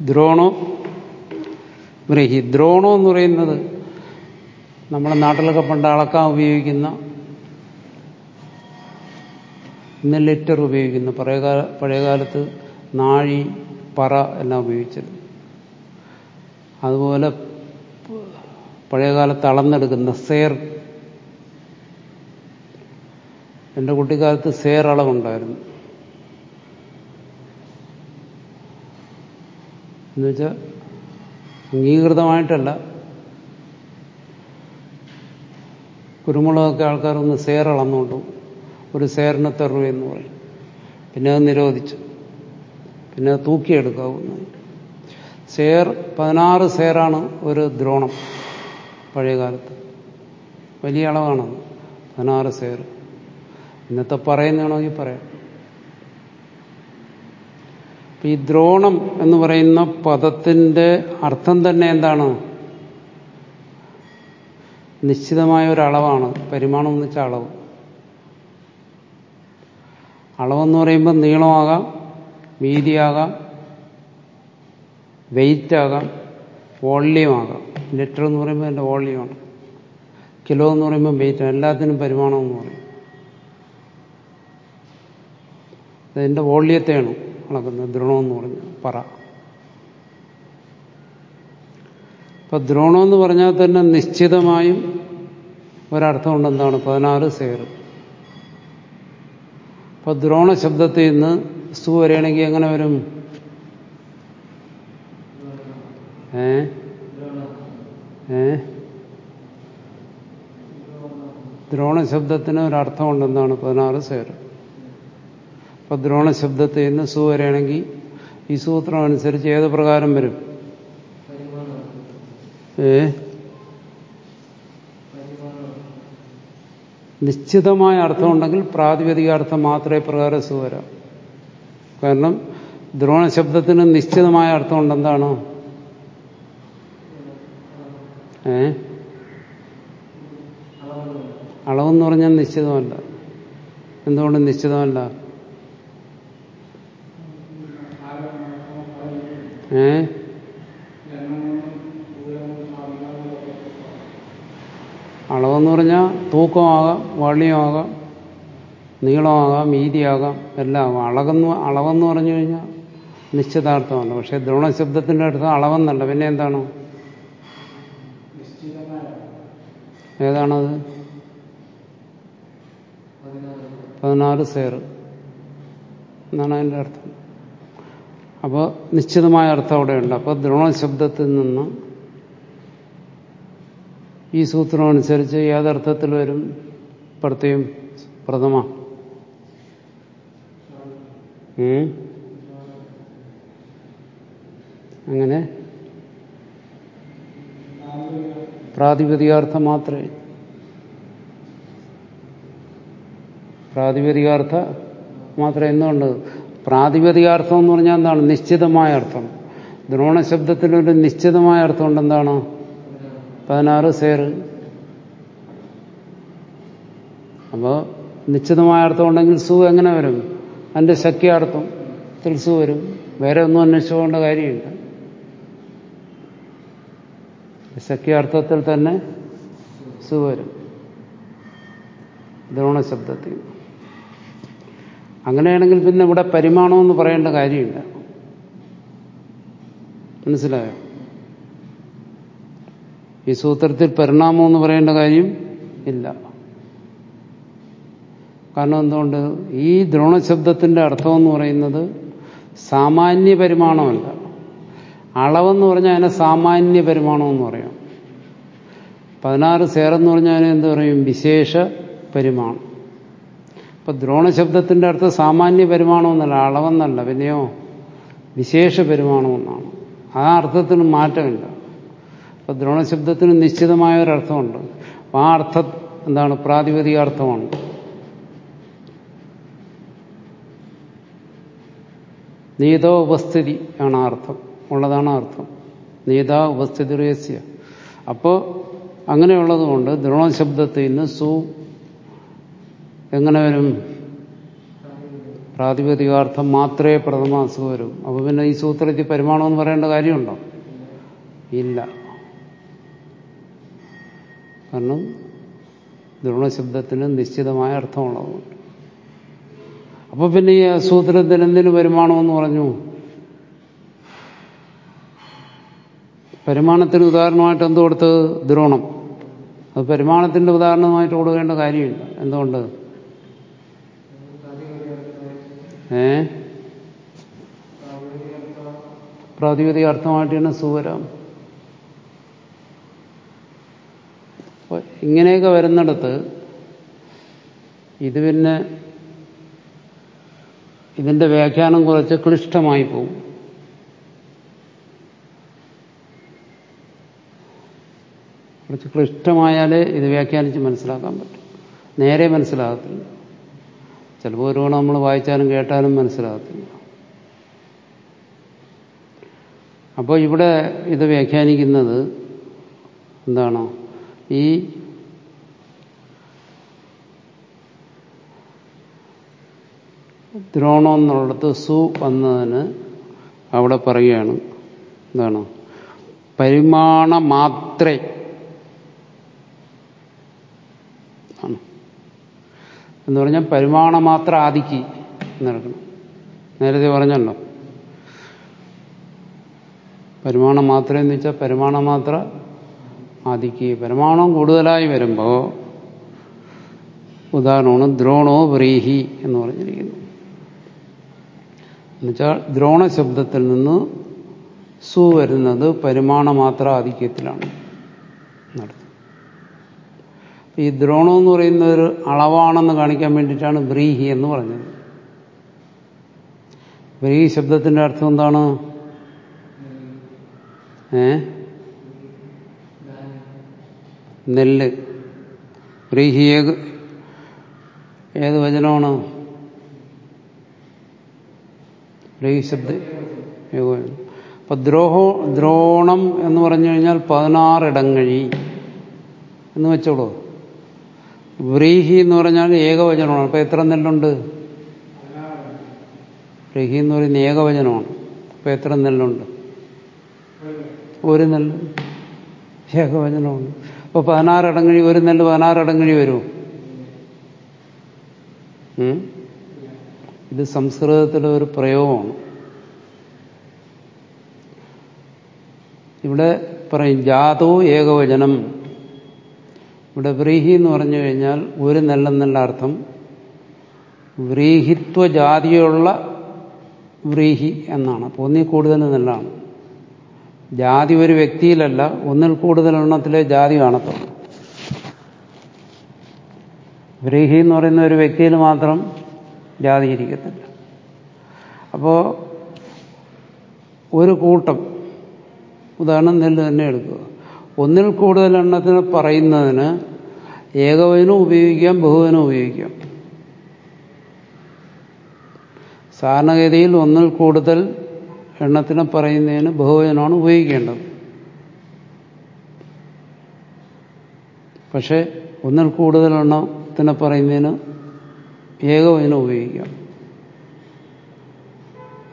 S1: ദ്രോണോ വ്രീഹി. ദ്രോണോ എന്ന് പറയുന്നത് നമ്മുടെ നാട്ടിലൊക്കെ പണ്ട് അളക്കാൻ ഉപയോഗിക്കുന്ന ഇന്ന് ലിറ്റർ ഉപയോഗിക്കുന്നു. പഴയകാല പഴയകാലത്ത് നാഴി പറ എല്ലാം ഉപയോഗിച്ചത്. അതുപോലെ പഴയകാലത്ത് അളന്നെടുക്കുന്ന സേർ. എന്റെ കുട്ടിക്കാലത്ത് സേർ അളവുണ്ടായിരുന്നു. എന്നുവെച്ചാൽ അംഗീകൃതമായിട്ടല്ല. കുരുമുളകൊക്കെ ആൾക്കാരൊന്ന് സേർ അളന്നുകൊണ്ടു ഒരു സേറിന് തെറു എന്ന് പറയും. പിന്നെ അത് നിരോധിച്ചു. പിന്നെ അത് തൂക്കിയെടുക്കാവുന്ന സേർ പതിനാറ് സേറാണ് ഒരു ദ്രോണം പഴയകാലത്ത്. വലിയ അളവാണ്. പതിനാറ് സേർ. ഇന്നത്തെ പറയുന്നതാണെങ്കിൽ പറയാം. ഈ ദ്രോണം എന്ന് പറയുന്ന പദത്തിന്റെ അർത്ഥം തന്നെ എന്താണ്? നിശ്ചിതമായ ഒരു അളവാണ്. പരിമാണം എന്ന് വെച്ചാൽ അളവ്. അളവെന്ന് പറയുമ്പോൾ നീളമാകാം വീതിയാകാം വെയിറ്റ് ആകാം വോള്യം ആകാം ലിറ്റർ എന്ന് പറയുമ്പോൾ അതിന്റെ വോള്യമാണ്. കിലോ എന്ന് പറയുമ്പോൾ വെയിറ്റ് എല്ലാത്തിനും പരിമാണം എന്ന് പറയും. അതിന്റെ വോള്യത്തെയാണ് അളക്കുന്നത് ദ്രോണം എന്ന് പറഞ്ഞു പറ. അപ്പൊ ദ്രോണം എന്ന് പറഞ്ഞാൽ തന്നെ നിശ്ചിതമായും ഒരർത്ഥമുണ്ട് എന്താണ് പതിനാറ് സേർ അപ്പൊ ദ്രോണ ശബ്ദത്തിൽ നിന്ന് സ്തു വരികയാണെങ്കിൽ എങ്ങനെ വരും? ഏ? ഏ? ദ്രോണ ശബ്ദത്തിന് ഒരർത്ഥമുണ്ട് എന്താണ് പതിനാറ് സേർ. അപ്പൊ ദ്രോണ ശബ്ദത്തിൽ നിന്ന് സു വരികയാണെങ്കിൽ ഈ സൂത്രം അനുസരിച്ച് ഏത് പ്രകാരം വരും? ഏ? നിശ്ചിതമായ അർത്ഥമുണ്ടെങ്കിൽ പ്രാതിപതിക അർത്ഥം മാത്രമേ പ്രകാരം സു വരാം. കാരണം ദ്രോണ ശബ്ദത്തിന് നിശ്ചിതമായ അർത്ഥമുണ്ട് എന്താണ് ഏ? അളവെന്ന് പറഞ്ഞാൽ നിശ്ചിതമല്ല. എന്തുകൊണ്ട് നിശ്ചിതമല്ല? ഏ? അളവെന്ന് പറഞ്ഞാൽ തൂക്കമാകാം വള്ളിയുമാകാം നീളമാകാം വീതിയാകാം എല്ലാം അളകെന്ന് അളവെന്ന് പറഞ്ഞു കഴിഞ്ഞാൽ നിശ്ചിതാർത്ഥമല്ല. പക്ഷെ ദ്രോണശബ്ദത്തിന്റെ അടുത്ത് അളവെന്നല്ല. പിന്നെ എന്താണ്? ഏതാണത്? പതിനാറ് സേർ. എന്നാണ് അതിന്റെ അർത്ഥം. അപ്പോൾ നിശ്ചിതമായ അർത്ഥം അവിടെയുണ്ട്. അപ്പോൾ ദ്രോണശബ്ദത്തിൽ നിന്ന് ഈ സൂത്രം അനുസരിച്ച് ഏതർത്ഥത്തിൽ വരും പ്രത്യം പ്രഥമ. അങ്ങനെ പ്രാതിപതികാർത്ഥം മാത്രമേ. പ്രാതിപതികാർത്ഥ മാത്രം എന്തുകൊണ്ട് പ്രാതിപതികാർത്ഥം എന്ന് പറഞ്ഞാൽ എന്താണ്? നിശ്ചിതമായ അർത്ഥം. ദ്രോണ ശബ്ദത്തിനൊരു നിശ്ചിതമായ അർത്ഥമുണ്ട് എന്താണ്? പതിനാറ് സേർ. അപ്പോൾ നിശ്ചിതമായ അർത്ഥം ഉണ്ടെങ്കിൽ സു എങ്ങനെ വരും? അതിന്റെ ശക്യാർത്ഥം. തിൽസു വരും. വേറെ ഒന്നും അന്വേഷിച്ചുകൊണ്ട കാര്യമില്ല. ശക്യാർത്ഥത്തിൽ തന്നെ സു വരും ദ്രോണ ശബ്ദത്തിൽ. അങ്ങനെയാണെങ്കിൽ പിന്നെ ഇവിടെ പരിമാണമെന്ന് പറയേണ്ട കാര്യമില്ല. മനസ്സിലായോ? ഈ സൂത്രത്തിൽ പരിണാമം എന്ന് പറയേണ്ട കാര്യം ഇല്ല. കാരണം എന്തുകൊണ്ട്? ഈ ദ്രോണശബ്ദത്തിന്റെ അർത്ഥം എന്ന് പറയുന്നത് സാമാന്യ പരിമാണമല്ല. അളവെന്ന് പറഞ്ഞാൽ അതിനെ സാമാന്യ പരിമാണം എന്ന് പറയാം. പതിനാറ് സേറെന്ന് പറഞ്ഞാൽ എന്ത് പറയും? വിശേഷ പരിമാണം. അപ്പൊ ദ്രോണശബ്ദത്തിന്റെ അർത്ഥം സാമാന്യ പരിമാണമെന്നല്ല അളവെന്നല്ല പിന്നെയോ വിശേഷ പരിമാണമെന്നാണ് ആ അർത്ഥത്തിന് മാറ്റമില്ല. അപ്പൊ ദ്രോണശബ്ദത്തിന് നിശ്ചിതമായ ഒരു അർത്ഥമുണ്ട്. അപ്പൊ ആ അർത്ഥം എന്താണ്? പ്രാതിപതിക അർത്ഥമാണ്. നീതോ ഉപസ്ഥിതി ആണ് അർത്ഥം. ഉള്ളതാണ് അർത്ഥം. നീത ഉപസ്ഥിതി രഹസ്യ അപ്പോൾ അങ്ങനെയുള്ളതുകൊണ്ട് ദ്രോണശബ്ദത്തിൽ നിന്ന് സു എങ്ങനെ വരും? പ്രാതിപതികാർത്ഥം മാത്രമേ പ്രഥമാസു വരും. അപ്പോൾ പിന്നെ ഈ സൂത്രത്തിൽ പരിമാണം എന്ന് പറയേണ്ട കാര്യമുണ്ടോ? ഇല്ല. കാരണം ദ്രോണശബ്ദത്തിന് നിശ്ചിതമായ അർത്ഥമുള്ളതുകൊണ്ട്. അപ്പോൾ പിന്നെ ഈ സൂത്രത്തിന് എന്തിനു പരിമാണമെന്ന് പറഞ്ഞു? പരിമാണത്തിന് ഉദാഹരണമായിട്ട് എന്ത് കൊടുത്ത് ദ്രോണം. അത് പരിമാണത്തിന്റെ ഉദാഹരണമായിട്ട് കൊടുക്കേണ്ട കാര്യമില്ല. എന്തുകൊണ്ട്? ഏ? പ്രാതിപതിക അർത്ഥമായിട്ട് തന്നെ സുവരാം ഇങ്ങനെയൊക്കെ വരുന്നിടത്ത് ഇത് പിന്നെ ഇതിന്റെ വ്യാഖ്യാനം കുറച്ച് ക്ലിഷ്ടമായി പോകും കുറച്ച് ക്ലിഷ്ടമായാലേ ഇത് വ്യാഖ്യാനിച്ച് മനസ്സിലാക്കാൻ പറ്റും. നേരെ മനസ്സിലാകത്തില്ല. ചിലപ്പോൾ ഒരുപാട് നമ്മൾ വായിച്ചാലും കേട്ടാലും മനസ്സിലാകത്തില്ല. അപ്പോൾ ഇവിടെ ഇത് വ്യാഖ്യാനിക്കുന്നത് എന്താണ്? ഈ ദ്രോണം എന്നുള്ളിടത്ത് സു വന്നതിന് അവിടെ പറയുകയാണ്. എന്താണ്? പരിമാണ മാത്രേ എന്ന് പറഞ്ഞാൽ പരിമാണ മാത്ര ആദിക്ക് എന്നെടുക്കണം നേരത്തെ പറഞ്ഞല്ലോ. പരിമാണം മാത്രം എന്ന് വെച്ചാൽ പരിമാണം മാത്ര ആദിക്ക്. പരിമാണം കൂടുതലായി വരുമ്പോ ഉദാഹരണമാണ് ദ്രോണോ വ്രീഹി എന്ന് പറഞ്ഞിരിക്കുന്നു. എന്നുവെച്ചാൽ ദ്രോണ ശബ്ദത്തിൽ നിന്ന് സു വരുന്നത് പരിമാണ മാത്ര ആധിക്യത്തിലാണ്. നടത്തുന്നത്. ഈ ദ്രോണം എന്ന് പറയുന്ന ഒരു അളവാണെന്ന് കാണിക്കാൻ വേണ്ടിയിട്ടാണ് ബ്രീഹി എന്ന് പറഞ്ഞത്. ബ്രീഹി ശബ്ദത്തിന്റെ അർത്ഥം എന്താണ്? ഏ? നെല്ല്. വ്രീഹി ഏത് വചനമാണ്? ബ്രീഹി ശബ്ദ അപ്പൊ ദ്രോഹോ ദ്രോണം എന്ന് പറഞ്ഞു കഴിഞ്ഞാൽ പതിനാറിടങ്ങഴി എന്ന് വെച്ചോളൂ. വ്രീഹി എന്ന് പറഞ്ഞാൽ ഏകവചനമാണ്. അപ്പൊ എത്ര നെല്ലുണ്ട്? വ്രീഹി എന്ന് പറയുന്ന ഏകവചനമാണ്. അപ്പൊ എത്ര നെല്ലുണ്ട്? ഒരു നെല്ല്. ഏകവചനമാണ്. അപ്പൊ പതിനാറടങ്ങഴി ഒരു നെല്ല് പതിനാറടങ്ങഴി വരുമോ ഇത് സംസ്കൃതത്തിലെ ഒരു പ്രയോഗമാണ്. ഇവിടെ പറയും ജാതോ ഏകവചനം. ഇവിടെ വ്രീഹി എന്ന് പറഞ്ഞു കഴിഞ്ഞാൽ ഒരു നെല്ലെന്നുള്ള അർത്ഥം. വ്രീഹിത്വ ജാതിയുള്ള വ്രീഹി എന്നാണ്. അപ്പോൾ ഒന്നിൽ കൂടുതൽ നെല്ലാണ്. ജാതി ഒരു വ്യക്തിയിലല്ല ഒന്നിൽ കൂടുതൽ എണ്ണത്തിലെ ജാതി കാണത്തുള്ളൂ. വ്രീഹി എന്ന് പറയുന്ന ഒരു വ്യക്തിയിൽ മാത്രം ജാതി ഇരിക്കത്തില്ല. അപ്പോൾ ഒരു കൂട്ടം ഉദാഹരണം നെല്ല് തന്നെ എടുക്കുക. ഒന്നിൽ കൂടുതൽ എണ്ണത്തിന് പറയുന്നതിന് ഏകവചനം ഉപയോഗിക്കാം ബഹുവചനം ഉപയോഗിക്കാം. സാധാരണഗതിയിൽ ഒന്നിൽ കൂടുതൽ എണ്ണത്തിന് പറയുന്നതിന് ബഹുവചനമാണ് ഉപയോഗിക്കേണ്ടത്. പക്ഷെ ഒന്നിൽ കൂടുതൽ എണ്ണത്തിന് പറയുന്നതിന് ഏകവചനം ഉപയോഗിക്കാം.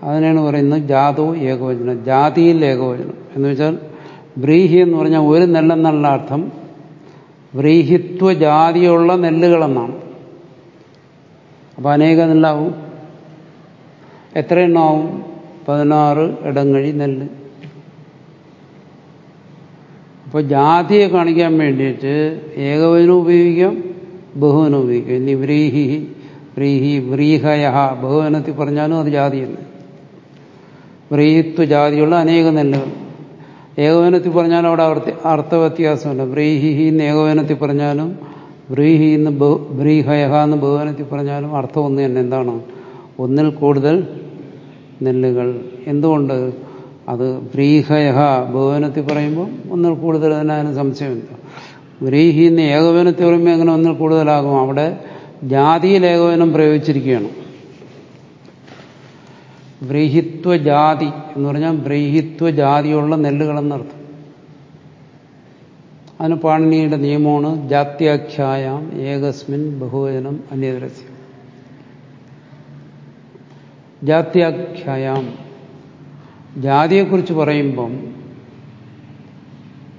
S1: അതിനാണ് പറയുന്നത് ജാതവും ഏകവചനം ജാതിയിൽ ഏകവചനം. എന്ന് വെച്ചാൽ വ്രീഹി എന്ന് പറഞ്ഞാൽ ഒരു നെല്ലെന്നുള്ള അർത്ഥം. വ്രീഹിത്വ ജാതിയുള്ള നെല്ലുകളെന്നാണ്. അപ്പം അനേക നെല്ലാവും. എത്ര എണ്ണമാവും പതിനാറ് ഇടങ്ങഴി നെല്ല്. അപ്പോൾ ജാതിയെ കാണിക്കാൻ വേണ്ടിയിട്ട് ഏകവചനം ഉപയോഗിക്കാം ബഹുവനം ഉപയോഗിക്കാം. ഇനി വ്രീഹി വ്രീഹി വ്രീഹയ ബഹുവനത്തിൽ പറഞ്ഞാലും അത് ജാതി തന്നെ വ്രീഹിത്വ ജാതിയുള്ള അനേക നെല്ലുകൾ. ഏകവനത്തിൽ പറഞ്ഞാലും അവിടെ അർത്ഥവ്യത്യാസമല്ല വ്രീഹി എന്ന് ഏകവനത്തിൽ പറഞ്ഞാലും വ്രീഹി എന്ന് വ്രീഹയഹ എന്ന് ബഹുവനത്തിൽ പറഞ്ഞാലും അർത്ഥം ഒന്ന് തന്നെ. എന്താണ്? ഒന്നിൽ കൂടുതൽ നെല്ലുകൾ. എന്തുകൊണ്ട്? അത് വ്രീഹയഹ ബഹുവനത്തിൽ പറയുമ്പോൾ ഒന്നിൽ കൂടുതൽ തന്നെ അതിന് സംശയമില്ല. വ്രീഹി എന്ന് ഏകവനത്തിൽ പറയുമ്പോൾ എങ്ങനെ ഒന്നിൽ കൂടുതലാകും? അവിടെ ജാതിയിൽ ഏകവനം പ്രയോഗിച്ചിരിക്കുകയാണ്. വ്രീഹിത്വ ജാതി എന്ന് പറഞ്ഞാൽ വ്രീഹിത്വ ജാതിയുള്ള നെല്ലുകളെന്നർത്ഥം അതിന് പാണിനിയുടെ നിയമമാണ് ജാത്യാഖ്യായം ഏകസ്മിൻ ബഹുവചനം അന്യദ്രസ്യം. ജാത്യാഖ്യായം. ജാതിയെക്കുറിച്ച് പറയുമ്പം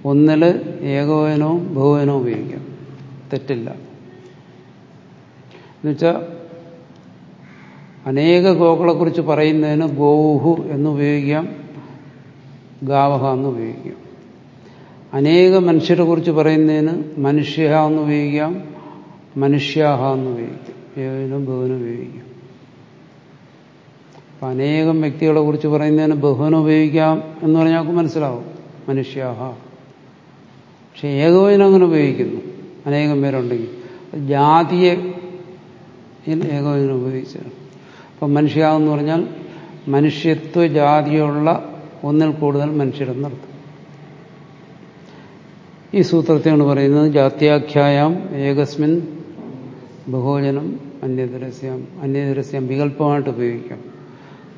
S1: ഒന്നിൽ ഏകവചനവും ബഹുവചനവും ഉപയോഗിക്കാം. തെറ്റില്ല. എന്നുവെച്ചാൽ അനേക ഗോക്കളെക്കുറിച്ച് പറയുന്നതിന് ഗോഹു എന്ന് ഉപയോഗിക്കാം ഗാവഹ എന്ന് ഉപയോഗിക്കാം. അനേക മനുഷ്യരെ കുറിച്ച് പറയുന്നതിന് മനുഷ്യ എന്ന് ഉപയോഗിക്കാം മനുഷ്യാഹ എന്ന് ഉപയോഗിക്കാം. ഏവനും ബഹുവിനും ഉപയോഗിക്കാം. അനേകം വ്യക്തികളെ കുറിച്ച് പറയുന്നതിന് ബഹുവിനും ഉപയോഗിക്കാം എന്ന് പറഞ്ഞാൽ മനസ്സിലാവും. മനുഷ്യാഹ പക്ഷെ ഏകവചനം അങ്ങനെ ഉപയോഗിക്കുന്നു. അനേകം പേരുണ്ടെങ്കിൽ. ജാതിയെ ഏകവചനം ഉപയോഗിച്ചാണ്. അപ്പം മനുഷ്യാവെന്ന് പറഞ്ഞാൽ മനുഷ്യത്വ ജാതിയുള്ള ഒന്നിൽ കൂടുതൽ മനുഷ്യരെന്നർത്ഥം ഈ സൂത്രത്തെയാണ് പറയുന്നത് ജാത്യാഖ്യായാം ഏകസ്മിൻ ബഹോജനം അന്യതരസ്യം അന്യതരസ്യം വികല്പമായിട്ട് ഉപയോഗിക്കാം.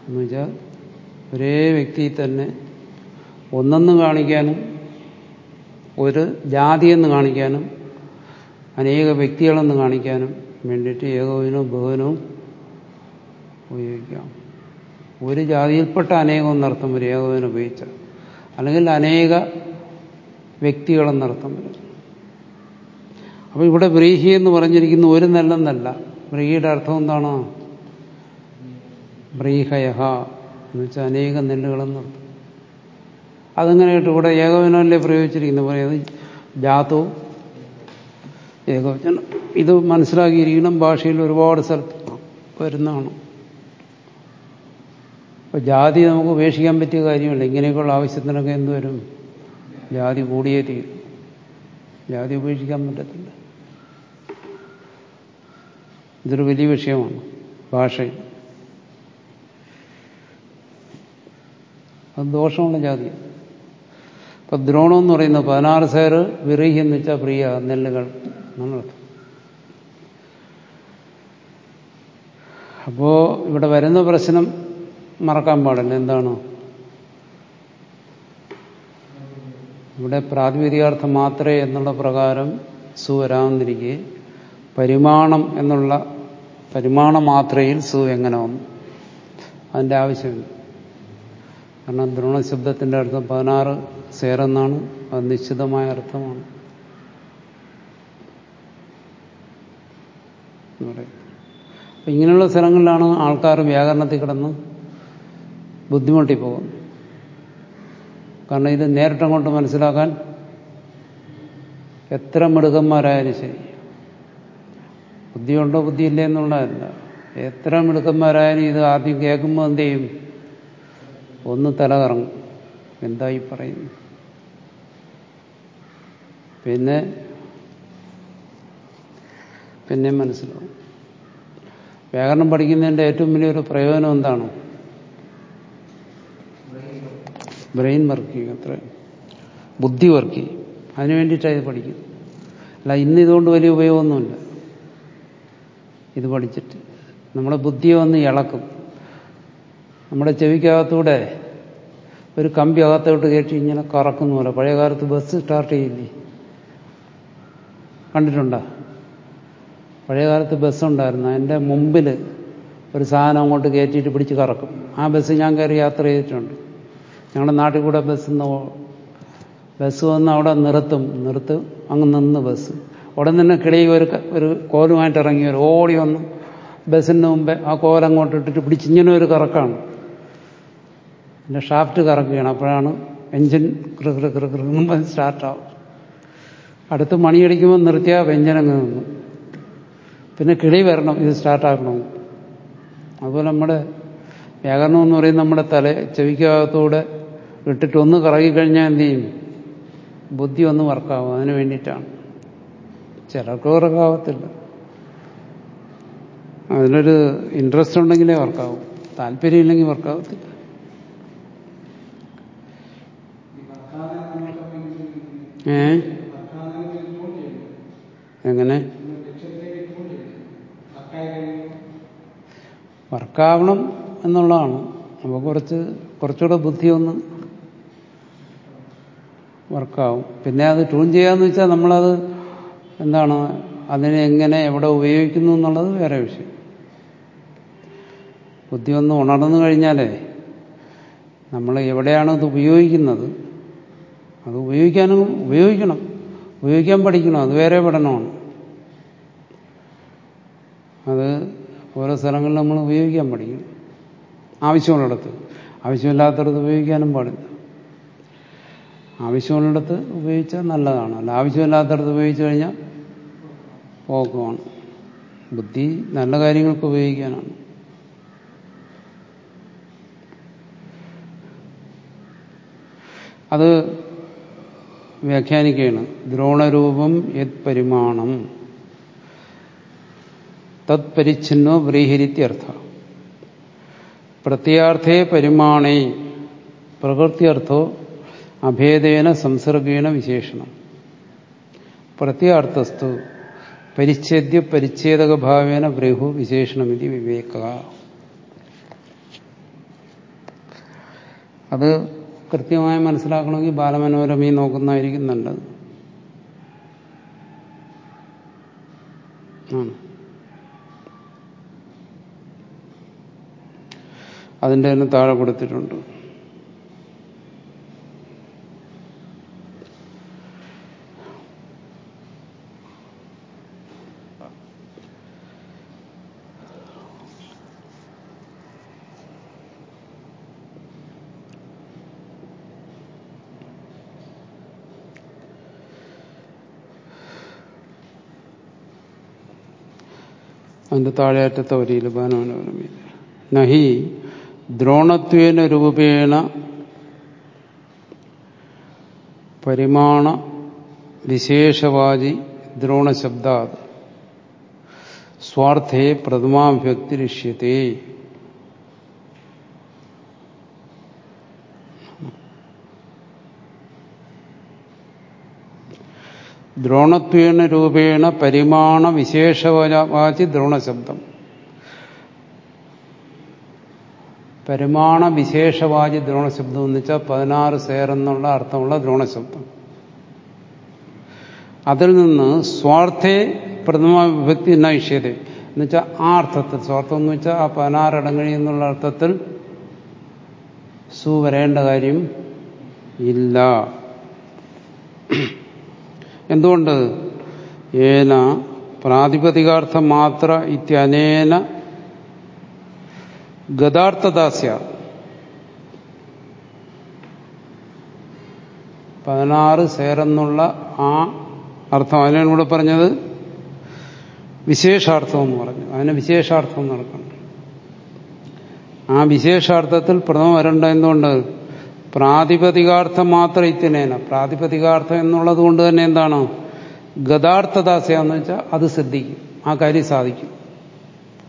S1: എന്ന് വെച്ചാൽ ഒരേ വ്യക്തിയിൽ തന്നെ ഒന്നെന്ന് കാണിക്കാനും ഒരു ജാതിയെന്ന് കാണിക്കാനും അനേക വ്യക്തികളെന്ന് കാണിക്കാനും വേണ്ടിയിട്ട് ഏകവചനവും ബഹുവനവും ഉപയോഗിക്കാം. ഒരു ജാതിയിൽപ്പെട്ട അനേകം എന്നർത്ഥം വരും ഏകോപനം ഉപയോഗിച്ച അല്ലെങ്കിൽ അനേക വ്യക്തികളെന്നർത്ഥം വരും അപ്പൊ ഇവിടെ വ്രീഹി എന്ന് പറഞ്ഞിരിക്കുന്ന ഒരു നെല്ലെന്നല്ല. വ്രീഹിയുടെ അർത്ഥം എന്താണ്? വ്രീഹയഹ എന്ന് വെച്ചാൽ അനേക നെല്ലുകളെന്നർത്ഥം അതങ്ങനെയായിട്ട് ഇവിടെ ഏകവചനമല്ലേ പ്രയോഗിച്ചിരിക്കുന്നത്? പറയുന്നത് ജാതോ? ഏകവചനം ഇത് മനസ്സിലാക്കിയിരിക്കണം ഭാഷയിൽ ഒരുപാട് സ്ഥലത്ത് വരുന്നതാണ്. അപ്പോൾ ജാതി നമുക്ക് ഉപേക്ഷിക്കാൻ പറ്റിയ കാര്യമല്ല. ഇങ്ങനെയൊക്കെയുള്ള ആവശ്യത്തിനൊക്കെ എന്ത് വരും? ജാതി കൂടിയേ തീരും. ജാതി ഉപേക്ഷിക്കാൻ പറ്റത്തില്ല. ഇതൊരു വലിയ വിഷയമാണ്. ഭാഷ അത് ദോഷമുള്ള ജാതി. ഇപ്പൊ ദ്രോണം എന്ന് പറയുന്നത് പതിനാറ് സേർ വിറീഹി എന്ന് വെച്ചാൽ പ്രിയ നെല്ലുകൾ എന്നർത്ഥം അപ്പോ ഇവിടെ വരുന്ന പ്രശ്നം മറക്കാൻ പാടില്ല. എന്താണ്? ഇവിടെ പ്രാതിപതികാർത്ഥം മാത്രമേ എന്നുള്ള പ്രകാരം സു വരാമെന്നിരിക്കെ പരിമാണം എന്നുള്ള പരിമാണ മാത്രയിൽ സു എങ്ങനെ വന്നു? അതിന്റെ ആവശ്യമില്ല. കാരണം ദ്രോണശബ്ദത്തിന്റെ അർത്ഥം പതിനാറ് സേറെന്നാണ് അത് നിശ്ചിതമായ അർത്ഥമാണ്. അപ്പൊ ഇങ്ങനെയുള്ള സ്ഥലങ്ങളിലാണ് ആൾക്കാർ വ്യാകരണത്തിൽ കിടന്ന് ബുദ്ധിമുട്ടി പോകും. കാരണം ഇത് നേരിട്ടങ്ങോട്ട് മനസ്സിലാക്കാൻ എത്ര മിടുക്കന്മാരായാലും ശരി. ബുദ്ധിയുണ്ടോ ബുദ്ധിയില്ല എന്നുള്ളതല്ല. എത്ര മിടുക്കന്മാരായാലും ഇത് ആദ്യം കേൾക്കുമ്പോൾ എന്ത് ചെയ്യും? ഒന്ന് തലകറങ്ങും. എന്തായി പറയുന്നു പിന്നെ പിന്നെ മനസ്സിലാവും. വ്യാകരണം പഠിക്കുന്നതിന്റെ ഏറ്റവും വലിയൊരു പ്രയോജനം എന്താണ്? ബ്രെയിൻ വർക്ക് ചെയ്യും അത്ര. ബുദ്ധി വർക്ക് ചെയ്യും. അതിനു വേണ്ടിയിട്ടാണ് ഇത് പഠിക്കുന്നത്. അല്ല ഇന്ന് ഇതുകൊണ്ട് വലിയ ഉപയോഗമൊന്നുമില്ല. ഇത് പഠിച്ചിട്ട്. നമ്മുടെ ബുദ്ധിയെ വന്ന് ഇളക്കും. നമ്മുടെ ചെവിക്കകത്തൂടെ ഒരു കമ്പി അകത്തോട്ട് കയറ്റി ഇങ്ങനെ കറക്കുന്ന പോലെ. പഴയ കാലത്ത് ബസ് സ്റ്റാർട്ട് ചെയ്യില്ലേ? കണ്ടിട്ടുണ്ടോ? പഴയ കാലത്ത് ബസ്സുണ്ടായിരുന്നു അതിന്റെ മുമ്പിൽ ഒരു സാധനം അങ്ങോട്ട് കയറ്റിയിട്ട് പിടിച്ച് കറക്കും. ആ ബസ് ഞാൻ കയറി യാത്ര ചെയ്തിട്ടുണ്ട്. ഞങ്ങളുടെ നാട്ടിൽ കൂടെ ബസ് ബസ് വന്ന് അവിടെ നിർത്തും. നിർത്തും അങ്ങ് നിന്ന് ബസ് ഉടൻ തന്നെ കിളിയിൽ ഒരു ഒരു കോലുമായിട്ട് ഇറങ്ങി ഒരു ഓടി വന്നു ബസ്സിന് മുമ്പേ ആ കോലങ്ങോട്ട് ഇട്ടിട്ട് പിടിച്ചിങ്ങനെ ഒരു കറക്കാണ്. പിന്നെ ഷാഫ്റ്റ് കറക്കുകയാണ്. അപ്പോഴാണ് എഞ്ചിൻ കൃ കൃ കൃ കൃ സ്റ്റാർട്ടാവും അടുത്ത് മണിയടിക്കുമ്പോൾ നിർത്തിയാൽ വെഞ്ചനങ്ങ് നിന്നു. പിന്നെ കിളി വരണം. ഇത് സ്റ്റാർട്ടാക്കണം അതുപോലെ നമ്മുടെ വ്യാകരണം എന്ന് പറയുന്നത് നമ്മുടെ തല ചെവിക്കകത്തൂടെ ഇട്ടിട്ട് ഒന്ന് കറങ്ങിക്കഴിഞ്ഞാൽ എന്ത് ചെയ്യും? ബുദ്ധി ഒന്ന് വർക്കാവും. അതിന് വേണ്ടിയിട്ടാണ്. ചിലർക്ക് വർക്കാവത്തില്ല. അതിനൊരു ഇൻട്രസ്റ്റ് ഉണ്ടെങ്കിലേ വർക്കാവും. താല്പര്യമില്ലെങ്കിൽ വർക്കാവത്തില്ല. ഏ? എങ്ങനെ? വർക്കാവണം എന്നുള്ളതാണ്. അപ്പോൾ കുറച്ച് കുറച്ചുകൂടെ ബുദ്ധി ഒന്ന് വർക്കാവും പിന്നെ അത് ട്യൂൺ ചെയ്യാന്ന് വെച്ചാൽ നമ്മളത് എന്താണ് അതിനെ എങ്ങനെ എവിടെ ഉപയോഗിക്കുന്നു എന്നുള്ളത് വേറെ വിഷയം. ബുദ്ധി ഒന്ന് ഉണർന്നു കഴിഞ്ഞാലേ നമ്മൾ എവിടെയാണ് അത് ഉപയോഗിക്കുന്നത് അത് ഉപയോഗിക്കാനും ഉപയോഗിക്കണം. ഉപയോഗിക്കാൻ പഠിക്കണം അത് വേറെ പഠനമാണ്. അത് ഓരോ സ്ഥലങ്ങളിൽ നമ്മൾ ഉപയോഗിക്കാൻ പഠിക്കണം ആവശ്യമുള്ളിടത്ത്. ആവശ്യമില്ലാത്തടത്ത് ഉപയോഗിക്കാനും പാടില്ല. ആവശ്യമുള്ളിടത്ത് ഉപയോഗിച്ചാൽ നല്ലതാണ്. അല്ല ആവശ്യമില്ലാത്തടത്ത് ഉപയോഗിച്ചു കഴിഞ്ഞാൽ പോക്കുമാണ്. ബുദ്ധി നല്ല കാര്യങ്ങൾക്ക് ഉപയോഗിക്കാനാണ്. അത് വ്യാഖ്യാനിക്കുകയാണ്. ദ്രോണരൂപം യത് പരിമാണം. തത് പരിച്ഛിന്നോ വ്രീഹിരിത്യർത്ഥ. പ്രത്യാർത്ഥേ പരിമാണേ പ്രകൃത്യർത്ഥോ അഭേദേന സംസർഗേണ വിശേഷണം. പ്രത്യാർത്ഥസ്തു പരിച്ഛേദ്യ പരിച്ഛേദക ഭാവേന ബ്രഹു വിശേഷണമിതി വിവേക. അത് കൃത്യമായി മനസ്സിലാക്കണമെങ്കിൽ ബാലമനോരമയിൽ നോക്കുന്നതായിരിക്കും നല്ലത്. അതിന്റെ തന്നെ താഴെ കൊടുത്തിട്ടുണ്ട്. താഴെയറ്റത്തെ ഒരു ബാനമനോരമയിൽ നഹി ദ്രോണത്വേന രൂപേണ പരിമാണ വിശേഷവാചി ദ്രോണശബ്ദാത്. സ്വാർത്ഥേ പ്രഥമാഭ്യക്തിരിഷ്യത്തെ. ദ്രോണത്വേന രൂപേണ പരിമാണ വിശേഷവാചി ദ്രോണശബ്ദം. പരിമാണ വിശേഷവാചി ദ്രോണശബ്ദം എന്ന് വെച്ചാൽ പതിനാറ് സേർ എന്നുള്ള അർത്ഥമുള്ള ദ്രോണശബ്ദം. അതിൽ നിന്ന് സ്വാർത്ഥേ പ്രഥമ വിഭക്തി നൈഷ്യത എന്ന് വെച്ചാൽ ആ അർത്ഥത്തിൽ സ്വാർത്ഥം എന്ന് വെച്ചാൽ ആ പതിനാറടങ്ങഴി എന്നുള്ള അർത്ഥത്തിൽ സു വരേണ്ട കാര്യം ഇല്ല. എന്തുകൊണ്ട്? ഏന പ്രാതിപതികാർത്ഥം മാത്ര ഇത്യനേന ഗതാർത്ഥദാസ്യ പതിനാറ് സേരെന്നുള്ള ആ അർത്ഥം അതിനാണ് ഇവിടെ പറഞ്ഞത്. വിശേഷാർത്ഥം എന്ന് പറഞ്ഞു. അതിന് വിശേഷാർത്ഥം നടക്കണം. ആ വിശേഷാർത്ഥത്തിൽ പ്രഥമം വരേണ്ട എന്തുകൊണ്ട്? പ്രാതിപതികാർത്ഥം മാത്രം ഇത്തിനേന. പ്രാതിപതികാർത്ഥം എന്നുള്ളത് കൊണ്ട് തന്നെ എന്താണ്? ഗതാർത്ഥദാസയാന്ന് വെച്ചാൽ അത് ശ്രദ്ധിക്കും ആ കാര്യം സാധിക്കും.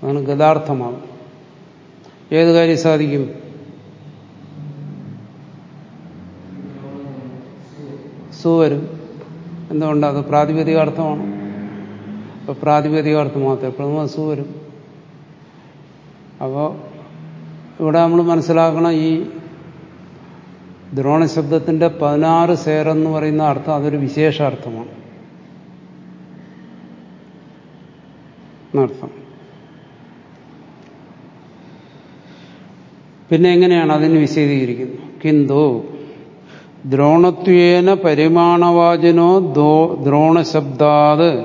S1: അതാണ് ഗതാർത്ഥമാകും ഏത് കാര്യം സാധിക്കും? സു വരും. എന്തുകൊണ്ട്? അത് പ്രാതിപതികാർത്ഥമാണ്. അപ്പൊ പ്രാതിപതികാർത്ഥം മാത്രമേ പ്രഥമ സു വരും. അപ്പോൾ ഇവിടെ നമ്മൾ മനസ്സിലാക്കണം ഈ ദ്രോണശബ്ദത്തിന്റെ പതിനാറ് സേർ എന്ന് പറയുന്ന അർത്ഥം അതൊരു വിശേഷാർത്ഥമാണ്. എന്നർത്ഥം. പിന്നെ എങ്ങനെയാണ് അതിന് വിശദീകരിക്കുന്നത്? കിന്തു ദ്രോണത്വേന പരിമാണവാചനോ ദ്രോണശബ്ദാത്.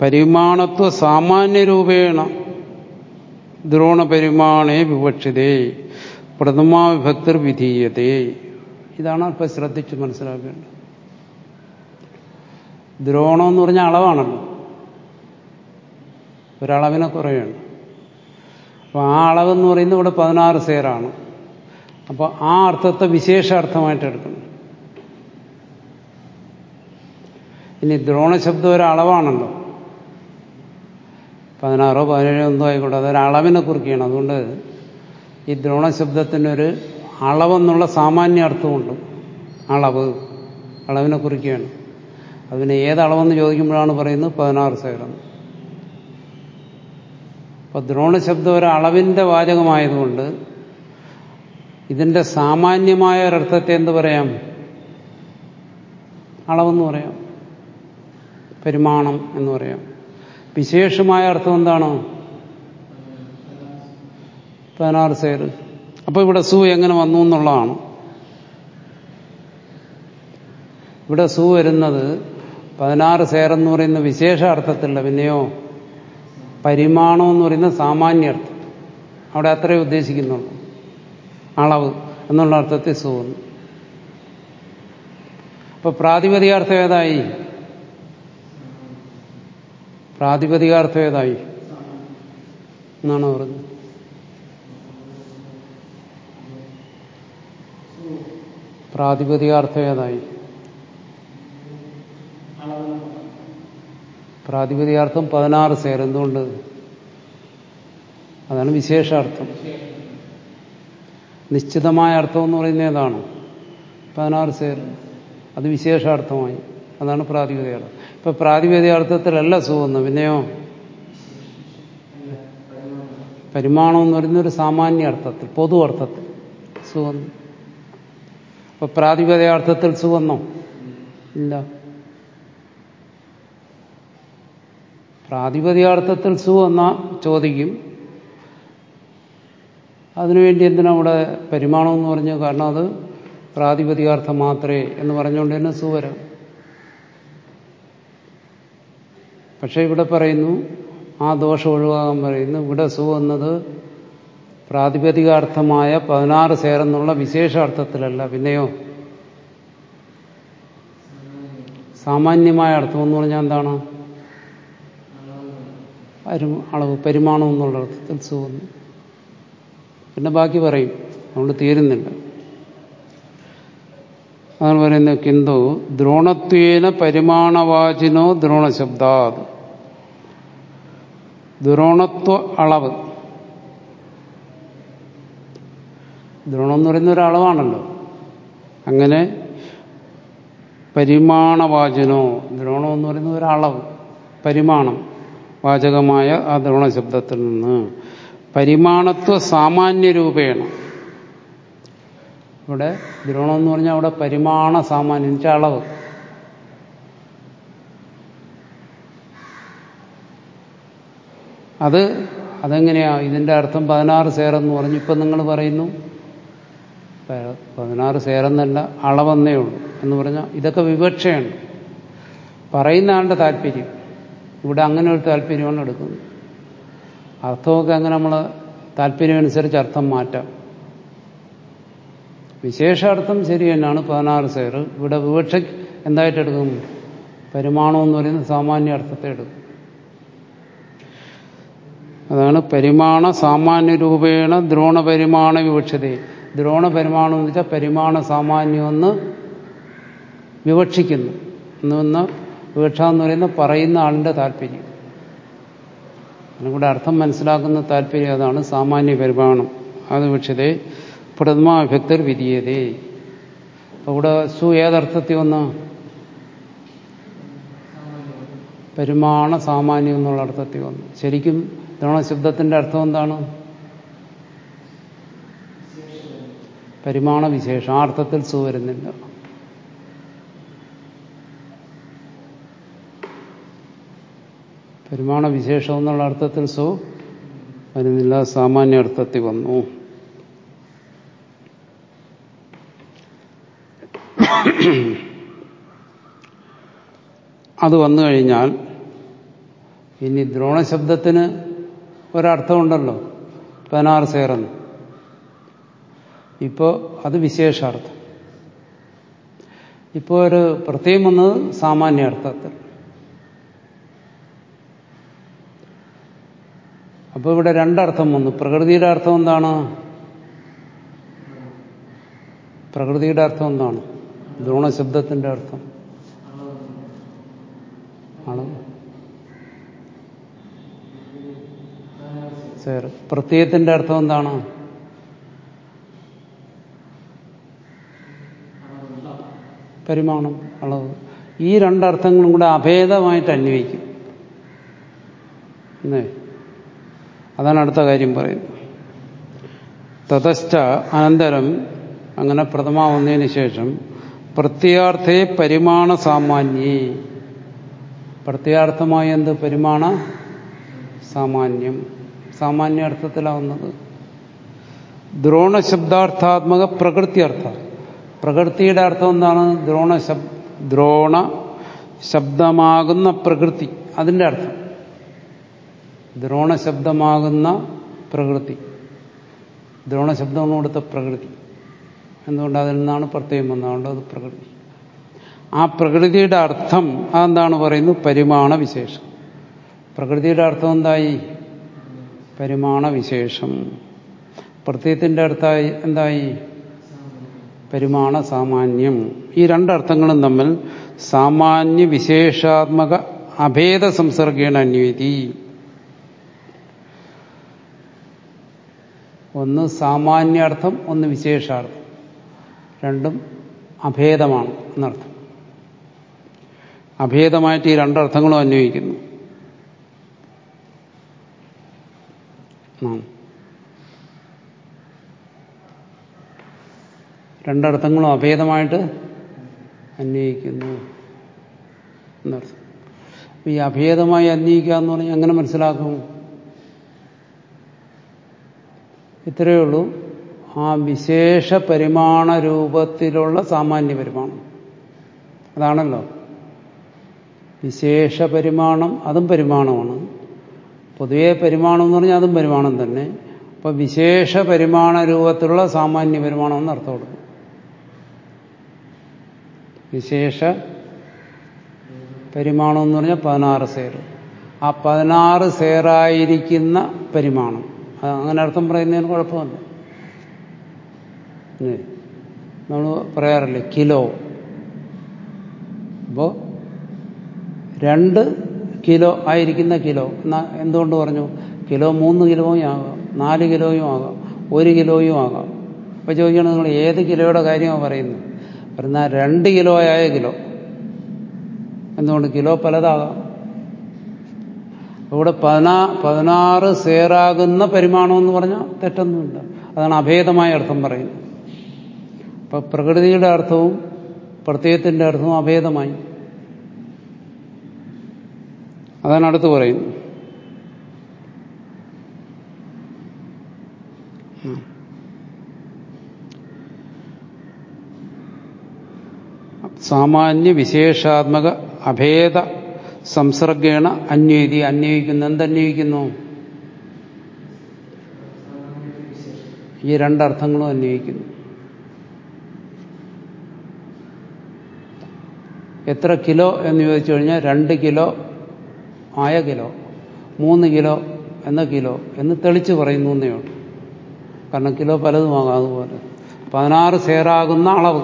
S1: പരിമാണത്വ സാമാന്യരൂപേണ ദ്രോണപരിമാണേ വിവക്ഷിതേ പ്രഥമാവിഭക്തർ വിധീയതേ. ഇതാണ് ഇപ്പൊ ശ്രദ്ധിച്ച് മനസ്സിലാക്കേണ്ടത്. ദ്രോണം എന്ന് പറഞ്ഞാൽ അളവാണല്ലോ. ഒരളവിനെ കുറയാണ് അപ്പോൾ ആ അളവെന്ന് പറയുന്നത് ഇവിടെ പതിനാറ് സേറാണ്. അപ്പോൾ ആ അർത്ഥത്തെ വിശേഷ അർത്ഥമായിട്ട് എടുക്കണം. ഇനി ദ്രോണ ദ്രോണശബ്ദം ഒരളവാണല്ലോ പതിനാറോ പതിനേഴോ എന്തോ ആയിക്കോട്ടെ അതൊരളവിനെ കുറിക്കുകയാണ്. അതുകൊണ്ട് ഈ ദ്രോണ ദ്രോണശബ്ദത്തിനൊരു അളവെന്നുള്ള സാമാന്യ അർത്ഥമുണ്ട്. അളവ്. അളവിനെ കുറിക്കുകയാണ് അതിന് ഏതളവെന്ന് ചോദിക്കുമ്പോഴാണ് പറയുന്നത് പതിനാറ് സൈലം അപ്പൊ ദ്രോണശബ്ദം ഒരു അളവിന്റെ വാചകമായതുകൊണ്ട് ഇതിന്റെ സാമാന്യമായ ഒരർത്ഥത്തെ എന്ത് പറയാം? അളവെന്ന് പറയാം. പരിമാണം എന്ന് പറയാം. വിശേഷമായ അർത്ഥം എന്താണ്? പതിനാറ് സേർ അപ്പൊ ഇവിടെ സു എങ്ങനെ വന്നു എന്നുള്ളതാണ്. ഇവിടെ സു വരുന്നത് പതിനാറ് സേർ എന്ന് പറയുന്ന വിശേഷ അർത്ഥത്തില്ല പിന്നെയോ പരിമാണം എന്ന് പറയുന്ന സാമാന്യ അർത്ഥം അവിടെ അത്രേ ഉദ്ദേശിക്കുന്നുള്ളൂ. അളവ് എന്നുള്ള അർത്ഥത്തിൽ സു വന്നു. അപ്പൊ പ്രാതിപതികാർത്ഥം ഏതായി? പ്രാതിപതികാർത്ഥം ഏതായി? എന്നാണ് പറഞ്ഞത്. പ്രാതിപതികാർത്ഥം ഏതായി? പ്രാതിപതികാർത്ഥം പതിനാറ് സേർ എന്തുകൊണ്ട്? അതാണ് വിശേഷാർത്ഥം. നിശ്ചിതമായ അർത്ഥം എന്ന് പറയുന്നത് ഏതാണ്? പതിനാറ് സേർ അത് വിശേഷാർത്ഥമായി. അതാണ് പ്രാതിപതികാർത്ഥം. ഇപ്പൊ പ്രാതിപതികാർത്ഥത്തിലല്ല സുഖമെന്ന്. പിന്നെയോ? പരിമാണം എന്ന് പറയുന്ന ഒരു സാമാന്യ അർത്ഥത്തിൽ പൊതു അർത്ഥത്തിൽ. സുവന്നു അപ്പൊ പ്രാതിപദയാർത്ഥത്തിൽ സുവന്നോ? ഇല്ല. പ്രാതിപതികാർത്ഥത്തിൽ സുവന്ന ചോദിക്കും. അതിനുവേണ്ടി എന്തിനാ അവിടെ പരിമാണം എന്ന് പറഞ്ഞു കാരണം അത് പ്രാതിപതികാർത്ഥം മാത്രമേ എന്ന് പറഞ്ഞുകൊണ്ട് തന്നെ സുവരം പക്ഷേ ഇവിടെ പറയുന്നു ആ ദോഷം ഒഴിവാകാൻ പറയുന്നു ഇവിടെ സു പ്രാതിപതികാർത്ഥമായ പതിനാറ് സേരെന്നുള്ള വിശേഷാർത്ഥത്തിലല്ല പിന്നെയോ? സാമാന്യമായ അർത്ഥം എന്ന് പറഞ്ഞാൽ എന്താണ്? അളവ് പരിമാണം എന്നുള്ള അർത്ഥത്തിൽ സുഖന്നു പിന്നെ ബാക്കി പറയും നമ്മൾ തീരുന്നില്ല. അതാണ് പറയുന്നത് കിന്തു ദ്രോണത്വേന പരിമാണവാചിനോ ദ്രോണശബ്ദാത്. ദ്രോണത്വ അളവ്. ദ്രോണം എന്ന് പറയുന്ന ഒരു അളവാണല്ലോ അങ്ങനെ പരിമാണവാചനോ ദ്രോണം എന്ന് പറയുന്ന ഒരളവ് പരിമാണം വാചകമായ ആ ദ്രോണശബ്ദത്തിൽ നിന്ന് പരിമാണത്വ സാമാന്യ രൂപേണ. ഇവിടെ ദ്രോണം എന്ന് പറഞ്ഞാൽ അവിടെ പരിമാണ സാമാന്യം അളവ്. അത് അതെങ്ങനെയാ? ഇതിന്റെ അർത്ഥം പതിനാറ് എന്ന് പറഞ്ഞു. ഇപ്പം നിങ്ങൾ പറയുന്നു പതിനാറ് സേറെന്നല്ല അളവെന്നേ ഉള്ളൂ എന്ന് പറഞ്ഞാൽ ഇതൊക്കെ വിവക്ഷയാണ്. പറയുന്ന ആളുടെ താല്പര്യം. ഇവിടെ അങ്ങനെ ഒരു താല്പര്യമാണ് എടുക്കുന്നത്. അർത്ഥമൊക്കെ അങ്ങനെ നമ്മൾ താല്പര്യമനുസരിച്ച് അർത്ഥം മാറ്റാം. വിശേഷാർത്ഥം ശരി തന്നെയാണ് പതിനാറ് സേർ ഇവിടെ വിവക്ഷ എന്തായിട്ട് എടുക്കും? പരിമാണം എന്ന് പറയുന്ന സാമാന്യ അർത്ഥത്തെ എടുക്കും. അതാണ് പരിമാണ സാമാന്യ രൂപേണ വിവക്ഷതയും. ദ്രോണപരിമാണം എന്ന് വെച്ചാൽ പരിമാണ സാമാന്യമെന്ന് വിവക്ഷിക്കുന്നു. എന്ന് വിവക്ഷ എന്ന് പറയുന്ന പറയുന്ന ആളിന്റെ താല്പര്യം. അതിനൂടെ അർത്ഥം മനസ്സിലാക്കുന്ന താല്പര്യം അതാണ് സാമാന്യ പരിമാണം. അത് വിവക്ഷതേ പ്രഥമാഭക്തർ വിധിയതേ. അപ്പൊ ഇവിടെ സു ഏതർത്ഥത്തിൽ ഒന്ന് പരിമാണ സാമാന്യം എന്നുള്ള അർത്ഥത്തിൽ വന്നു. ശരിക്കും ദ്രോണശബ്ദത്തിന്റെ അർത്ഥം എന്താണ്? പരിമാണ വിശേഷം ആ അർത്ഥത്തിൽ സു വരുന്നില്ല. പരിമാണ വിശേഷം എന്നുള്ള അർത്ഥത്തിൽ സു വരുന്നില്ല സാമാന്യ അർത്ഥത്തിൽ വന്നു. അത് വന്നു കഴിഞ്ഞാൽ ഇനി ദ്രോണശബ്ദത്തിന് ഒരർത്ഥമുണ്ടല്ലോ പതിനാറ് സേറെന്ന് ഇപ്പോൾ അത് വിശേഷാർത്ഥം. ഇപ്പോ ഒരു പ്രത്യേകം വന്നത് സാമാന്യ അർത്ഥത്തിൽ. അപ്പോൾ ഇവിടെ രണ്ടർത്ഥം വന്നു. പ്രകൃതിയുടെ അർത്ഥം എന്താണ്? പ്രകൃതിയുടെ അർത്ഥം എന്താണ്? ദ്രോണശബ്ദത്തിന്റെ അർത്ഥം. സേർ പ്രത്യയത്തിന്റെ അർത്ഥം എന്താണ്? പരിമാണം അളവ് ഈ രണ്ടർത്ഥങ്ങളും കൂടെ അഭേദമായിട്ട് അന്വയിക്കും. എന്നേ അതാണ് അടുത്ത കാര്യം പറയുന്നത്. തതശ്ച അനന്തരം അങ്ങനെ പ്രഥമ വന്നതിന് ശേഷം പ്രത്യാർത്ഥേ പരിമാണ സാമാന്യേ. പ്രത്യാർത്ഥമായ എന്ത്? പരിമാണ സാമാന്യം. സാമാന്യ അർത്ഥത്തിലാവുന്നത് ദ്രോണശബ്ദാർത്ഥാത്മക പ്രകൃതിയർത്ഥ. പ്രകൃതിയുടെ അർത്ഥം എന്താണ്? ദ്രോണ ശബ് ദ്രോണ ശബ്ദമാകുന്ന പ്രകൃതി. അതിന്റെ അർത്ഥം. ദ്രോണ ശബ്ദമാകുന്ന പ്രകൃതി. ദ്രോണ ശബ്ദം കൊടുത്ത പ്രകൃതി. എന്തുകൊണ്ട് അതിൽ നിന്നാണ് പ്രത്യേകം വന്നതുകൊണ്ട് അത് പ്രകൃതി. ആ പ്രകൃതിയുടെ അർത്ഥം അതെന്താണ് പറയുന്നത് പരിമാണ വിശേഷം. പ്രകൃതിയുടെ അർത്ഥം എന്തായി? പരിമാണ വിശേഷം. പ്രത്യയത്തിന്റെ അർത്ഥമായി എന്തായി? പരിമാണ സാമാന്യം ഈ രണ്ടർത്ഥങ്ങളും തമ്മിൽ സാമാന്യ വിശേഷാത്മക അഭേദ സംസർഗേണ അന്വേതി. ഒന്ന് സാമാന്യാർത്ഥം ഒന്ന് വിശേഷാർത്ഥം. രണ്ടും അഭേദമാണ് എന്നർത്ഥം. അഭേദമായിട്ട് ഈ രണ്ടർത്ഥങ്ങളും അന്വയിക്കുന്നു. രണ്ടർത്ഥങ്ങളും അഭേദമായിട്ട് അന്വയിക്കുന്നു എന്നർത്ഥം. ഈ അഭേദമായി അന്വയിക്കുക എന്ന് പറഞ്ഞാൽ എങ്ങനെ മനസ്സിലാക്കും? ഇത്രയേ ഉള്ളൂ. ആ വിശേഷ പരിമാണ രൂപത്തിലുള്ള സാമാന്യ പരിമാണം. അതാണല്ലോ. വിശേഷ പരിമാണം അതും പരിമാണമാണ്. പൊതുവേ പരിമാണം എന്ന് പറഞ്ഞാൽ അതും പരിമാണം തന്നെ. അപ്പൊ വിശേഷ പരിമാണ രൂപത്തിലുള്ള സാമാന്യ പരിമാണം എന്ന് അർത്ഥം കൊടുക്കും വിശേഷ പരിമാണം എന്ന് പറഞ്ഞാൽ പതിനാറ് സേർ. ആ പതിനാറ് സേറായിരിക്കുന്ന പരിമാണം. അങ്ങനെ അർത്ഥം പറയുന്നതിന് കുഴപ്പമില്ല നമ്മൾ പറയാറില്ലേ കിലോ. അപ്പോൾ രണ്ട് കിലോ ആയിരിക്കുന്ന കിലോ. എന്നാ എന്തുകൊണ്ട് പറഞ്ഞു? കിലോ മൂന്ന് കിലോയും ആകാം നാല് കിലോയും ആകാം ഒരു കിലോയും ആകാം. അപ്പോൾ ചോദിക്കണം നിങ്ങൾ ഏത് കിലോയുടെ കാര്യമാണ് പറയുന്നത്? പറയുന്ന രണ്ട് കിലോ ആയ കിലോ. എന്തുകൊണ്ട്? കിലോ പലതാകാം. ഇവിടെ പതിനാ പതിനാറ് സേറാകുന്ന പരിമാണം എന്ന് പറഞ്ഞാൽ തെറ്റൊന്നുമില്ല. അതാണ് അഭേദമായ അർത്ഥം പറയുന്നത്. അപ്പൊ പ്രകൃതിയുടെ അർത്ഥവും പ്രത്യയത്തിന്റെ അർത്ഥവും അഭേദമായി. അതാണ് അടുത്ത് പറയുന്നത്. സാമാന്യ വിശേഷാത്മക അഭേദ സംസർഗേണ അന്വേതി അന്വയിക്കുന്നു എന്തന്വയിക്കുന്നു ഈ രണ്ടർത്ഥങ്ങളും അന്വയിക്കുന്നു എത്ര കിലോ എന്ന് ചോദിച്ചു കഴിഞ്ഞാൽ രണ്ട് കിലോ ആയ കിലോ മൂന്ന് കിലോ എന്ന കിലോ എന്ന് തെളിച്ച് പറയുന്നു എന്നേ ഉള്ളൂ. കാരണം കിലോ പലതുമാകാം അതുപോലെ. പതിനാറ് സേറാകുന്ന അളവ്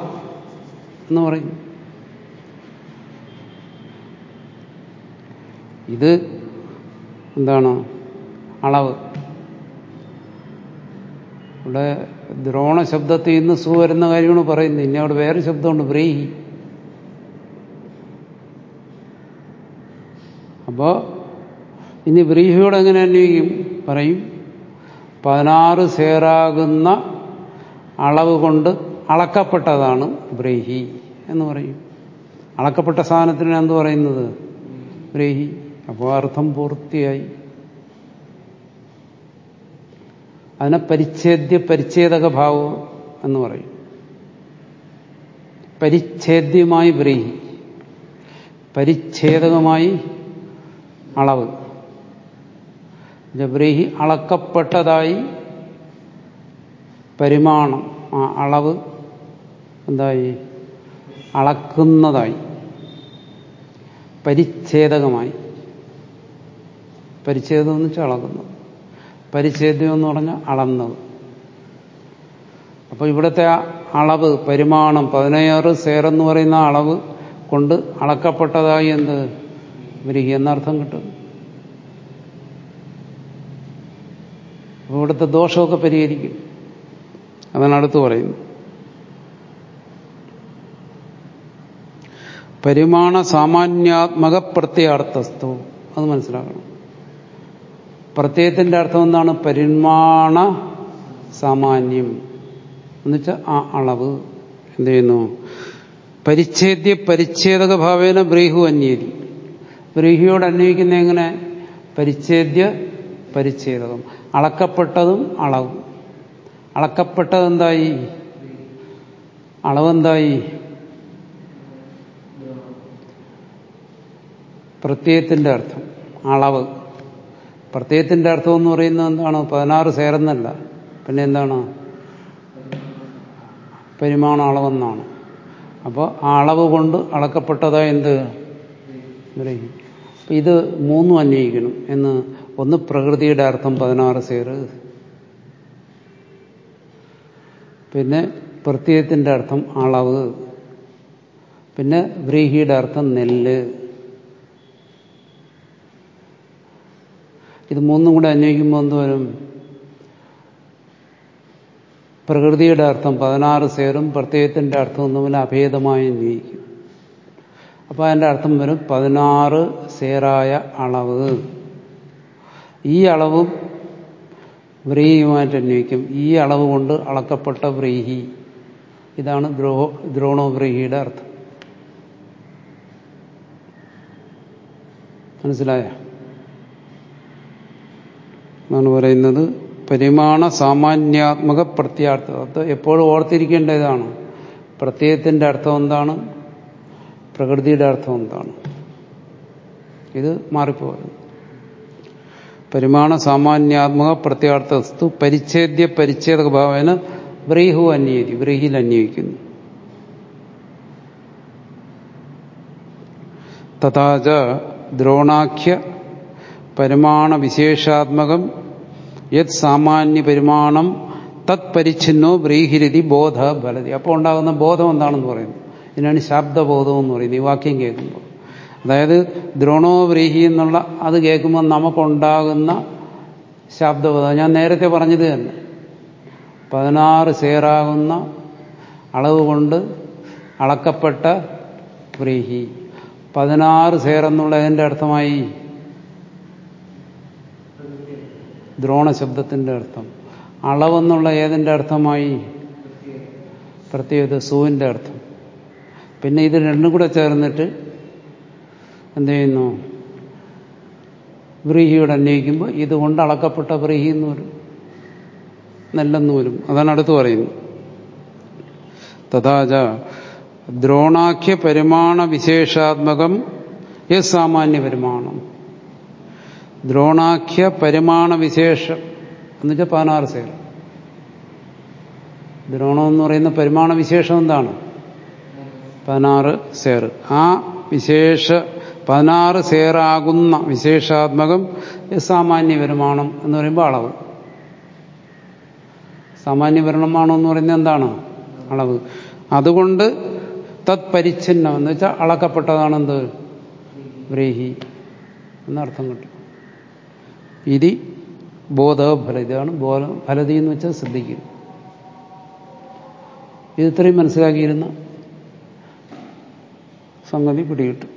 S1: എന്ന് പറയും ഇത് എന്താണ്? അളവ്. ഇവിടെ ദ്രോണ ശബ്ദത്തിൽ നിന്ന് സു വരുന്ന കാര്യമാണ് പറയുന്നത്. ഇനി അവിടെ വേറെ ശബ്ദമുണ്ട്. ബ്രീഹി അപ്പോ ഇനി ബ്രീഹിയോട് എങ്ങനെ അന്വയിക്കും പറയും. പതിനാറ് സേറാകുന്ന അളവ് കൊണ്ട് അളക്കപ്പെട്ടതാണ് ബ്രീഹി എന്ന് പറയും. അളക്കപ്പെട്ട സാധനത്തിന് എന്ത് പറയുന്നത്? ബ്രേഹി. അപ്പോൾ അർത്ഥം പൂർത്തിയായി. അതിനെ പരിച്ഛേദ്യ പരിച്ഛേദക ഭാവം എന്ന് പറയും. പരിച്ഛേദ്യമായി ബ്രീഹി. പരിച്ഛേദകമായി അളവ്. ബ്രീഹി അളക്കപ്പെട്ടതായി പരിമാണം ആ അളവ് എന്തായി? അളക്കുന്നതായി. പരിച്ഛേദകമായി. പരിച്ഛേദം എന്ന് വെച്ചാൽ അളക്കുന്നത് പരിച്ഛേദ്യം എന്ന് പറഞ്ഞാൽ അളന്നത്. അപ്പോൾ ഇവിടുത്തെ അളവ് പരിമാണം പതിനേഴ് സേറെന്ന് പറയുന്ന അളവ് കൊണ്ട് അളക്കപ്പെട്ടതായി എന്ത്? വരിക എന്നർത്ഥം കിട്ടും ഇവിടുത്തെ ദോഷമൊക്കെ പരിഹരിക്കും. അതാണ് അടുത്ത് പറയുന്നത്. പരിമാണ സാമാന്യാത്മക പ്രത്യാർത്ഥസ്തു അത് മനസ്സിലാക്കണം. പ്രത്യയത്തിന്റെ അർത്ഥം എന്താണ്? പരിമാണ സാമാന്യം. എന്നുവെച്ചാൽ ആ അളവ് എന്ത് ചെയ്യുന്നു? പരിച്ഛേദ്യ പരിച്ഛേദക ഭാവേന ബ്രീഹു അന്യേരി. ബ്രീഹിയോട് അന്വയിക്കുന്ന എങ്ങനെ? പരിച്ഛേദ്യ പരിച്ഛേദകം. അളക്കപ്പെട്ടതും അളവും. അളക്കപ്പെട്ടതെന്തായി? അളവെന്തായി? പ്രത്യയത്തിന്റെ അർത്ഥം. അളവ്. പ്രത്യയത്തിന്റെ അർത്ഥം എന്ന് പറയുന്നത് എന്താണ്? പതിനാറ് സേരെന്നല്ല. പിന്നെ എന്താണ്? പരിമാണ അളവെന്നാണ്. അപ്പോൾ ആ അളവ് കൊണ്ട് അളക്കപ്പെട്ടതായ എന്ത്? ഇത് മൂന്നും അന്വയിക്കണം എന്ന് ഒന്ന് പ്രകൃതിയുടെ അർത്ഥം പതിനാറ് സേറ് പിന്നെ പ്രത്യയത്തിന്റെ അർത്ഥം അളവ്. പിന്നെ വ്രീഹിയുടെ അർത്ഥം നെല്ല്. ഇത് മൂന്നും കൂടെ അന്വയിക്കുമ്പോൾ എന്തോരും പ്രകൃതിയുടെ അർത്ഥം പതിനാറ് സേറും പ്രത്യയത്തിന്റെ അർത്ഥം തമ്മിൽ അഭേദമായി അന്വയിക്കും അപ്പോൾ അതിന്റെ അർത്ഥം വരും പതിനാറ് സേറായ അളവ്. ഈ അളവും വ്രീഹിയുമായിട്ട് അന്വയിക്കും ഈ അളവ് കൊണ്ട് അളക്കപ്പെട്ട വ്രീഹി. ഇതാണ് ദ്രോഹ ദ്രോണോവ്രീഹിയുടെ അർത്ഥം. മനസ്സിലായ? എന്നാണ് പറയുന്നത്. പരിമാണ സാമാന്യാത്മക പ്രത്യാർത്ഥം അത് എപ്പോഴും ഓർത്തിരിക്കേണ്ടതാണ്. പ്രത്യയത്തിന്റെ അർത്ഥം എന്താണ്? പ്രകൃതിയുടെ അർത്ഥം എന്താണ്? ഇത് മാറിപ്പോകും പരിമാണ സാമാന്യാത്മക പ്രത്യാർത്ഥസ്തു പരിച്ഛേദ്യ പരിച്ഛേദക ഭാവേന വ്രീഹു അന്വേതി വ്രീഹിയിൽ അന്വയിക്കുന്നു. തഥാച ദ്രോണാഖ്യ പരിമാണ വിശേഷാത്മകം യത് സാമാന്യ പരിമാണം തത് പരിച്ഛിന്നോ ബ്രീഹിരതി ബോധ ഫലതി. അപ്പോൾ ഉണ്ടാകുന്ന ബോധം എന്താണെന്ന് പറയുന്നു. ഇതിനാണ് ശബ്ദബോധം എന്ന് പറയുന്നത്. ഈ വാക്യം കേൾക്കുമ്പോൾ. അതായത് ദ്രോണോ വ്രീഹി എന്നുള്ള അത് കേൾക്കുമ്പോൾ നമുക്കുണ്ടാകുന്ന ശബ്ദബോധം. ഞാൻ നേരത്തെ പറഞ്ഞത് തന്നെ. പതിനാറ് സേറാകുന്ന അളവ് കൊണ്ട് അളക്കപ്പെട്ട വ്രീഹി പതിനാറ് സേറെന്നുള്ളതിന്റെ അർത്ഥമായി? ദ്രോണ ശബ്ദത്തിന്റെ അർത്ഥം. അളവെന്നുള്ള ഏതിന്റെ അർത്ഥമായി? പ്രത്യേകത സൂവിന്റെ അർത്ഥം. പിന്നെ ഇത് രണ്ടും കൂടെ ചേർന്നിട്ട് എന്ത് ചെയ്യുന്നു? വ്രീഹിയോട് അന്വയിക്കുമ്പോൾ ഇതുകൊണ്ട് അളക്കപ്പെട്ട വ്രീഹി എന്ന് വരും നെല്ലെന്ന് വരും. അതാണ് അടുത്ത് പറയുന്നത്. തഥാച ദ്രോണാഖ്യ പരിമാണ വിശേഷാത്മകം യസ് സാമാന്യ പരിമാണം. ദ്രോണാഖ്യ പരിമാണ വിശേഷം എന്നുവെച്ചാൽ പതിനാറ് സേന ദ്രോണം എന്ന് പറയുന്ന പരിമാണ വിശേഷം എന്താണ്? പതിനാറ് സേർ ആ വിശേഷ പതിനാറ് സേറാകുന്ന വിശേഷാത്മകം സാമാന്യ വരുമാനം എന്ന് പറയുമ്പോൾ അളവ്. സാമാന്യ വരുമാനം എന്ന് പറയുന്നത് എന്താണ്? അളവ്. അതുകൊണ്ട് തത് പരിച്ഛിന്നം എന്ന് വെച്ചാൽ അളക്കപ്പെട്ടതാണെന്ത് വ്രീഹി എന്നർത്ഥം കിട്ടും. ഇതി ബോധഫല ഇതാണ് ബോധ ഫലതി എന്ന് വെച്ചാൽ ശ്രദ്ധിക്കും ഇത് ഇത്രയും മനസ്സിലാക്കിയിരുന്ന സംഗതി പിടികിട്ടും.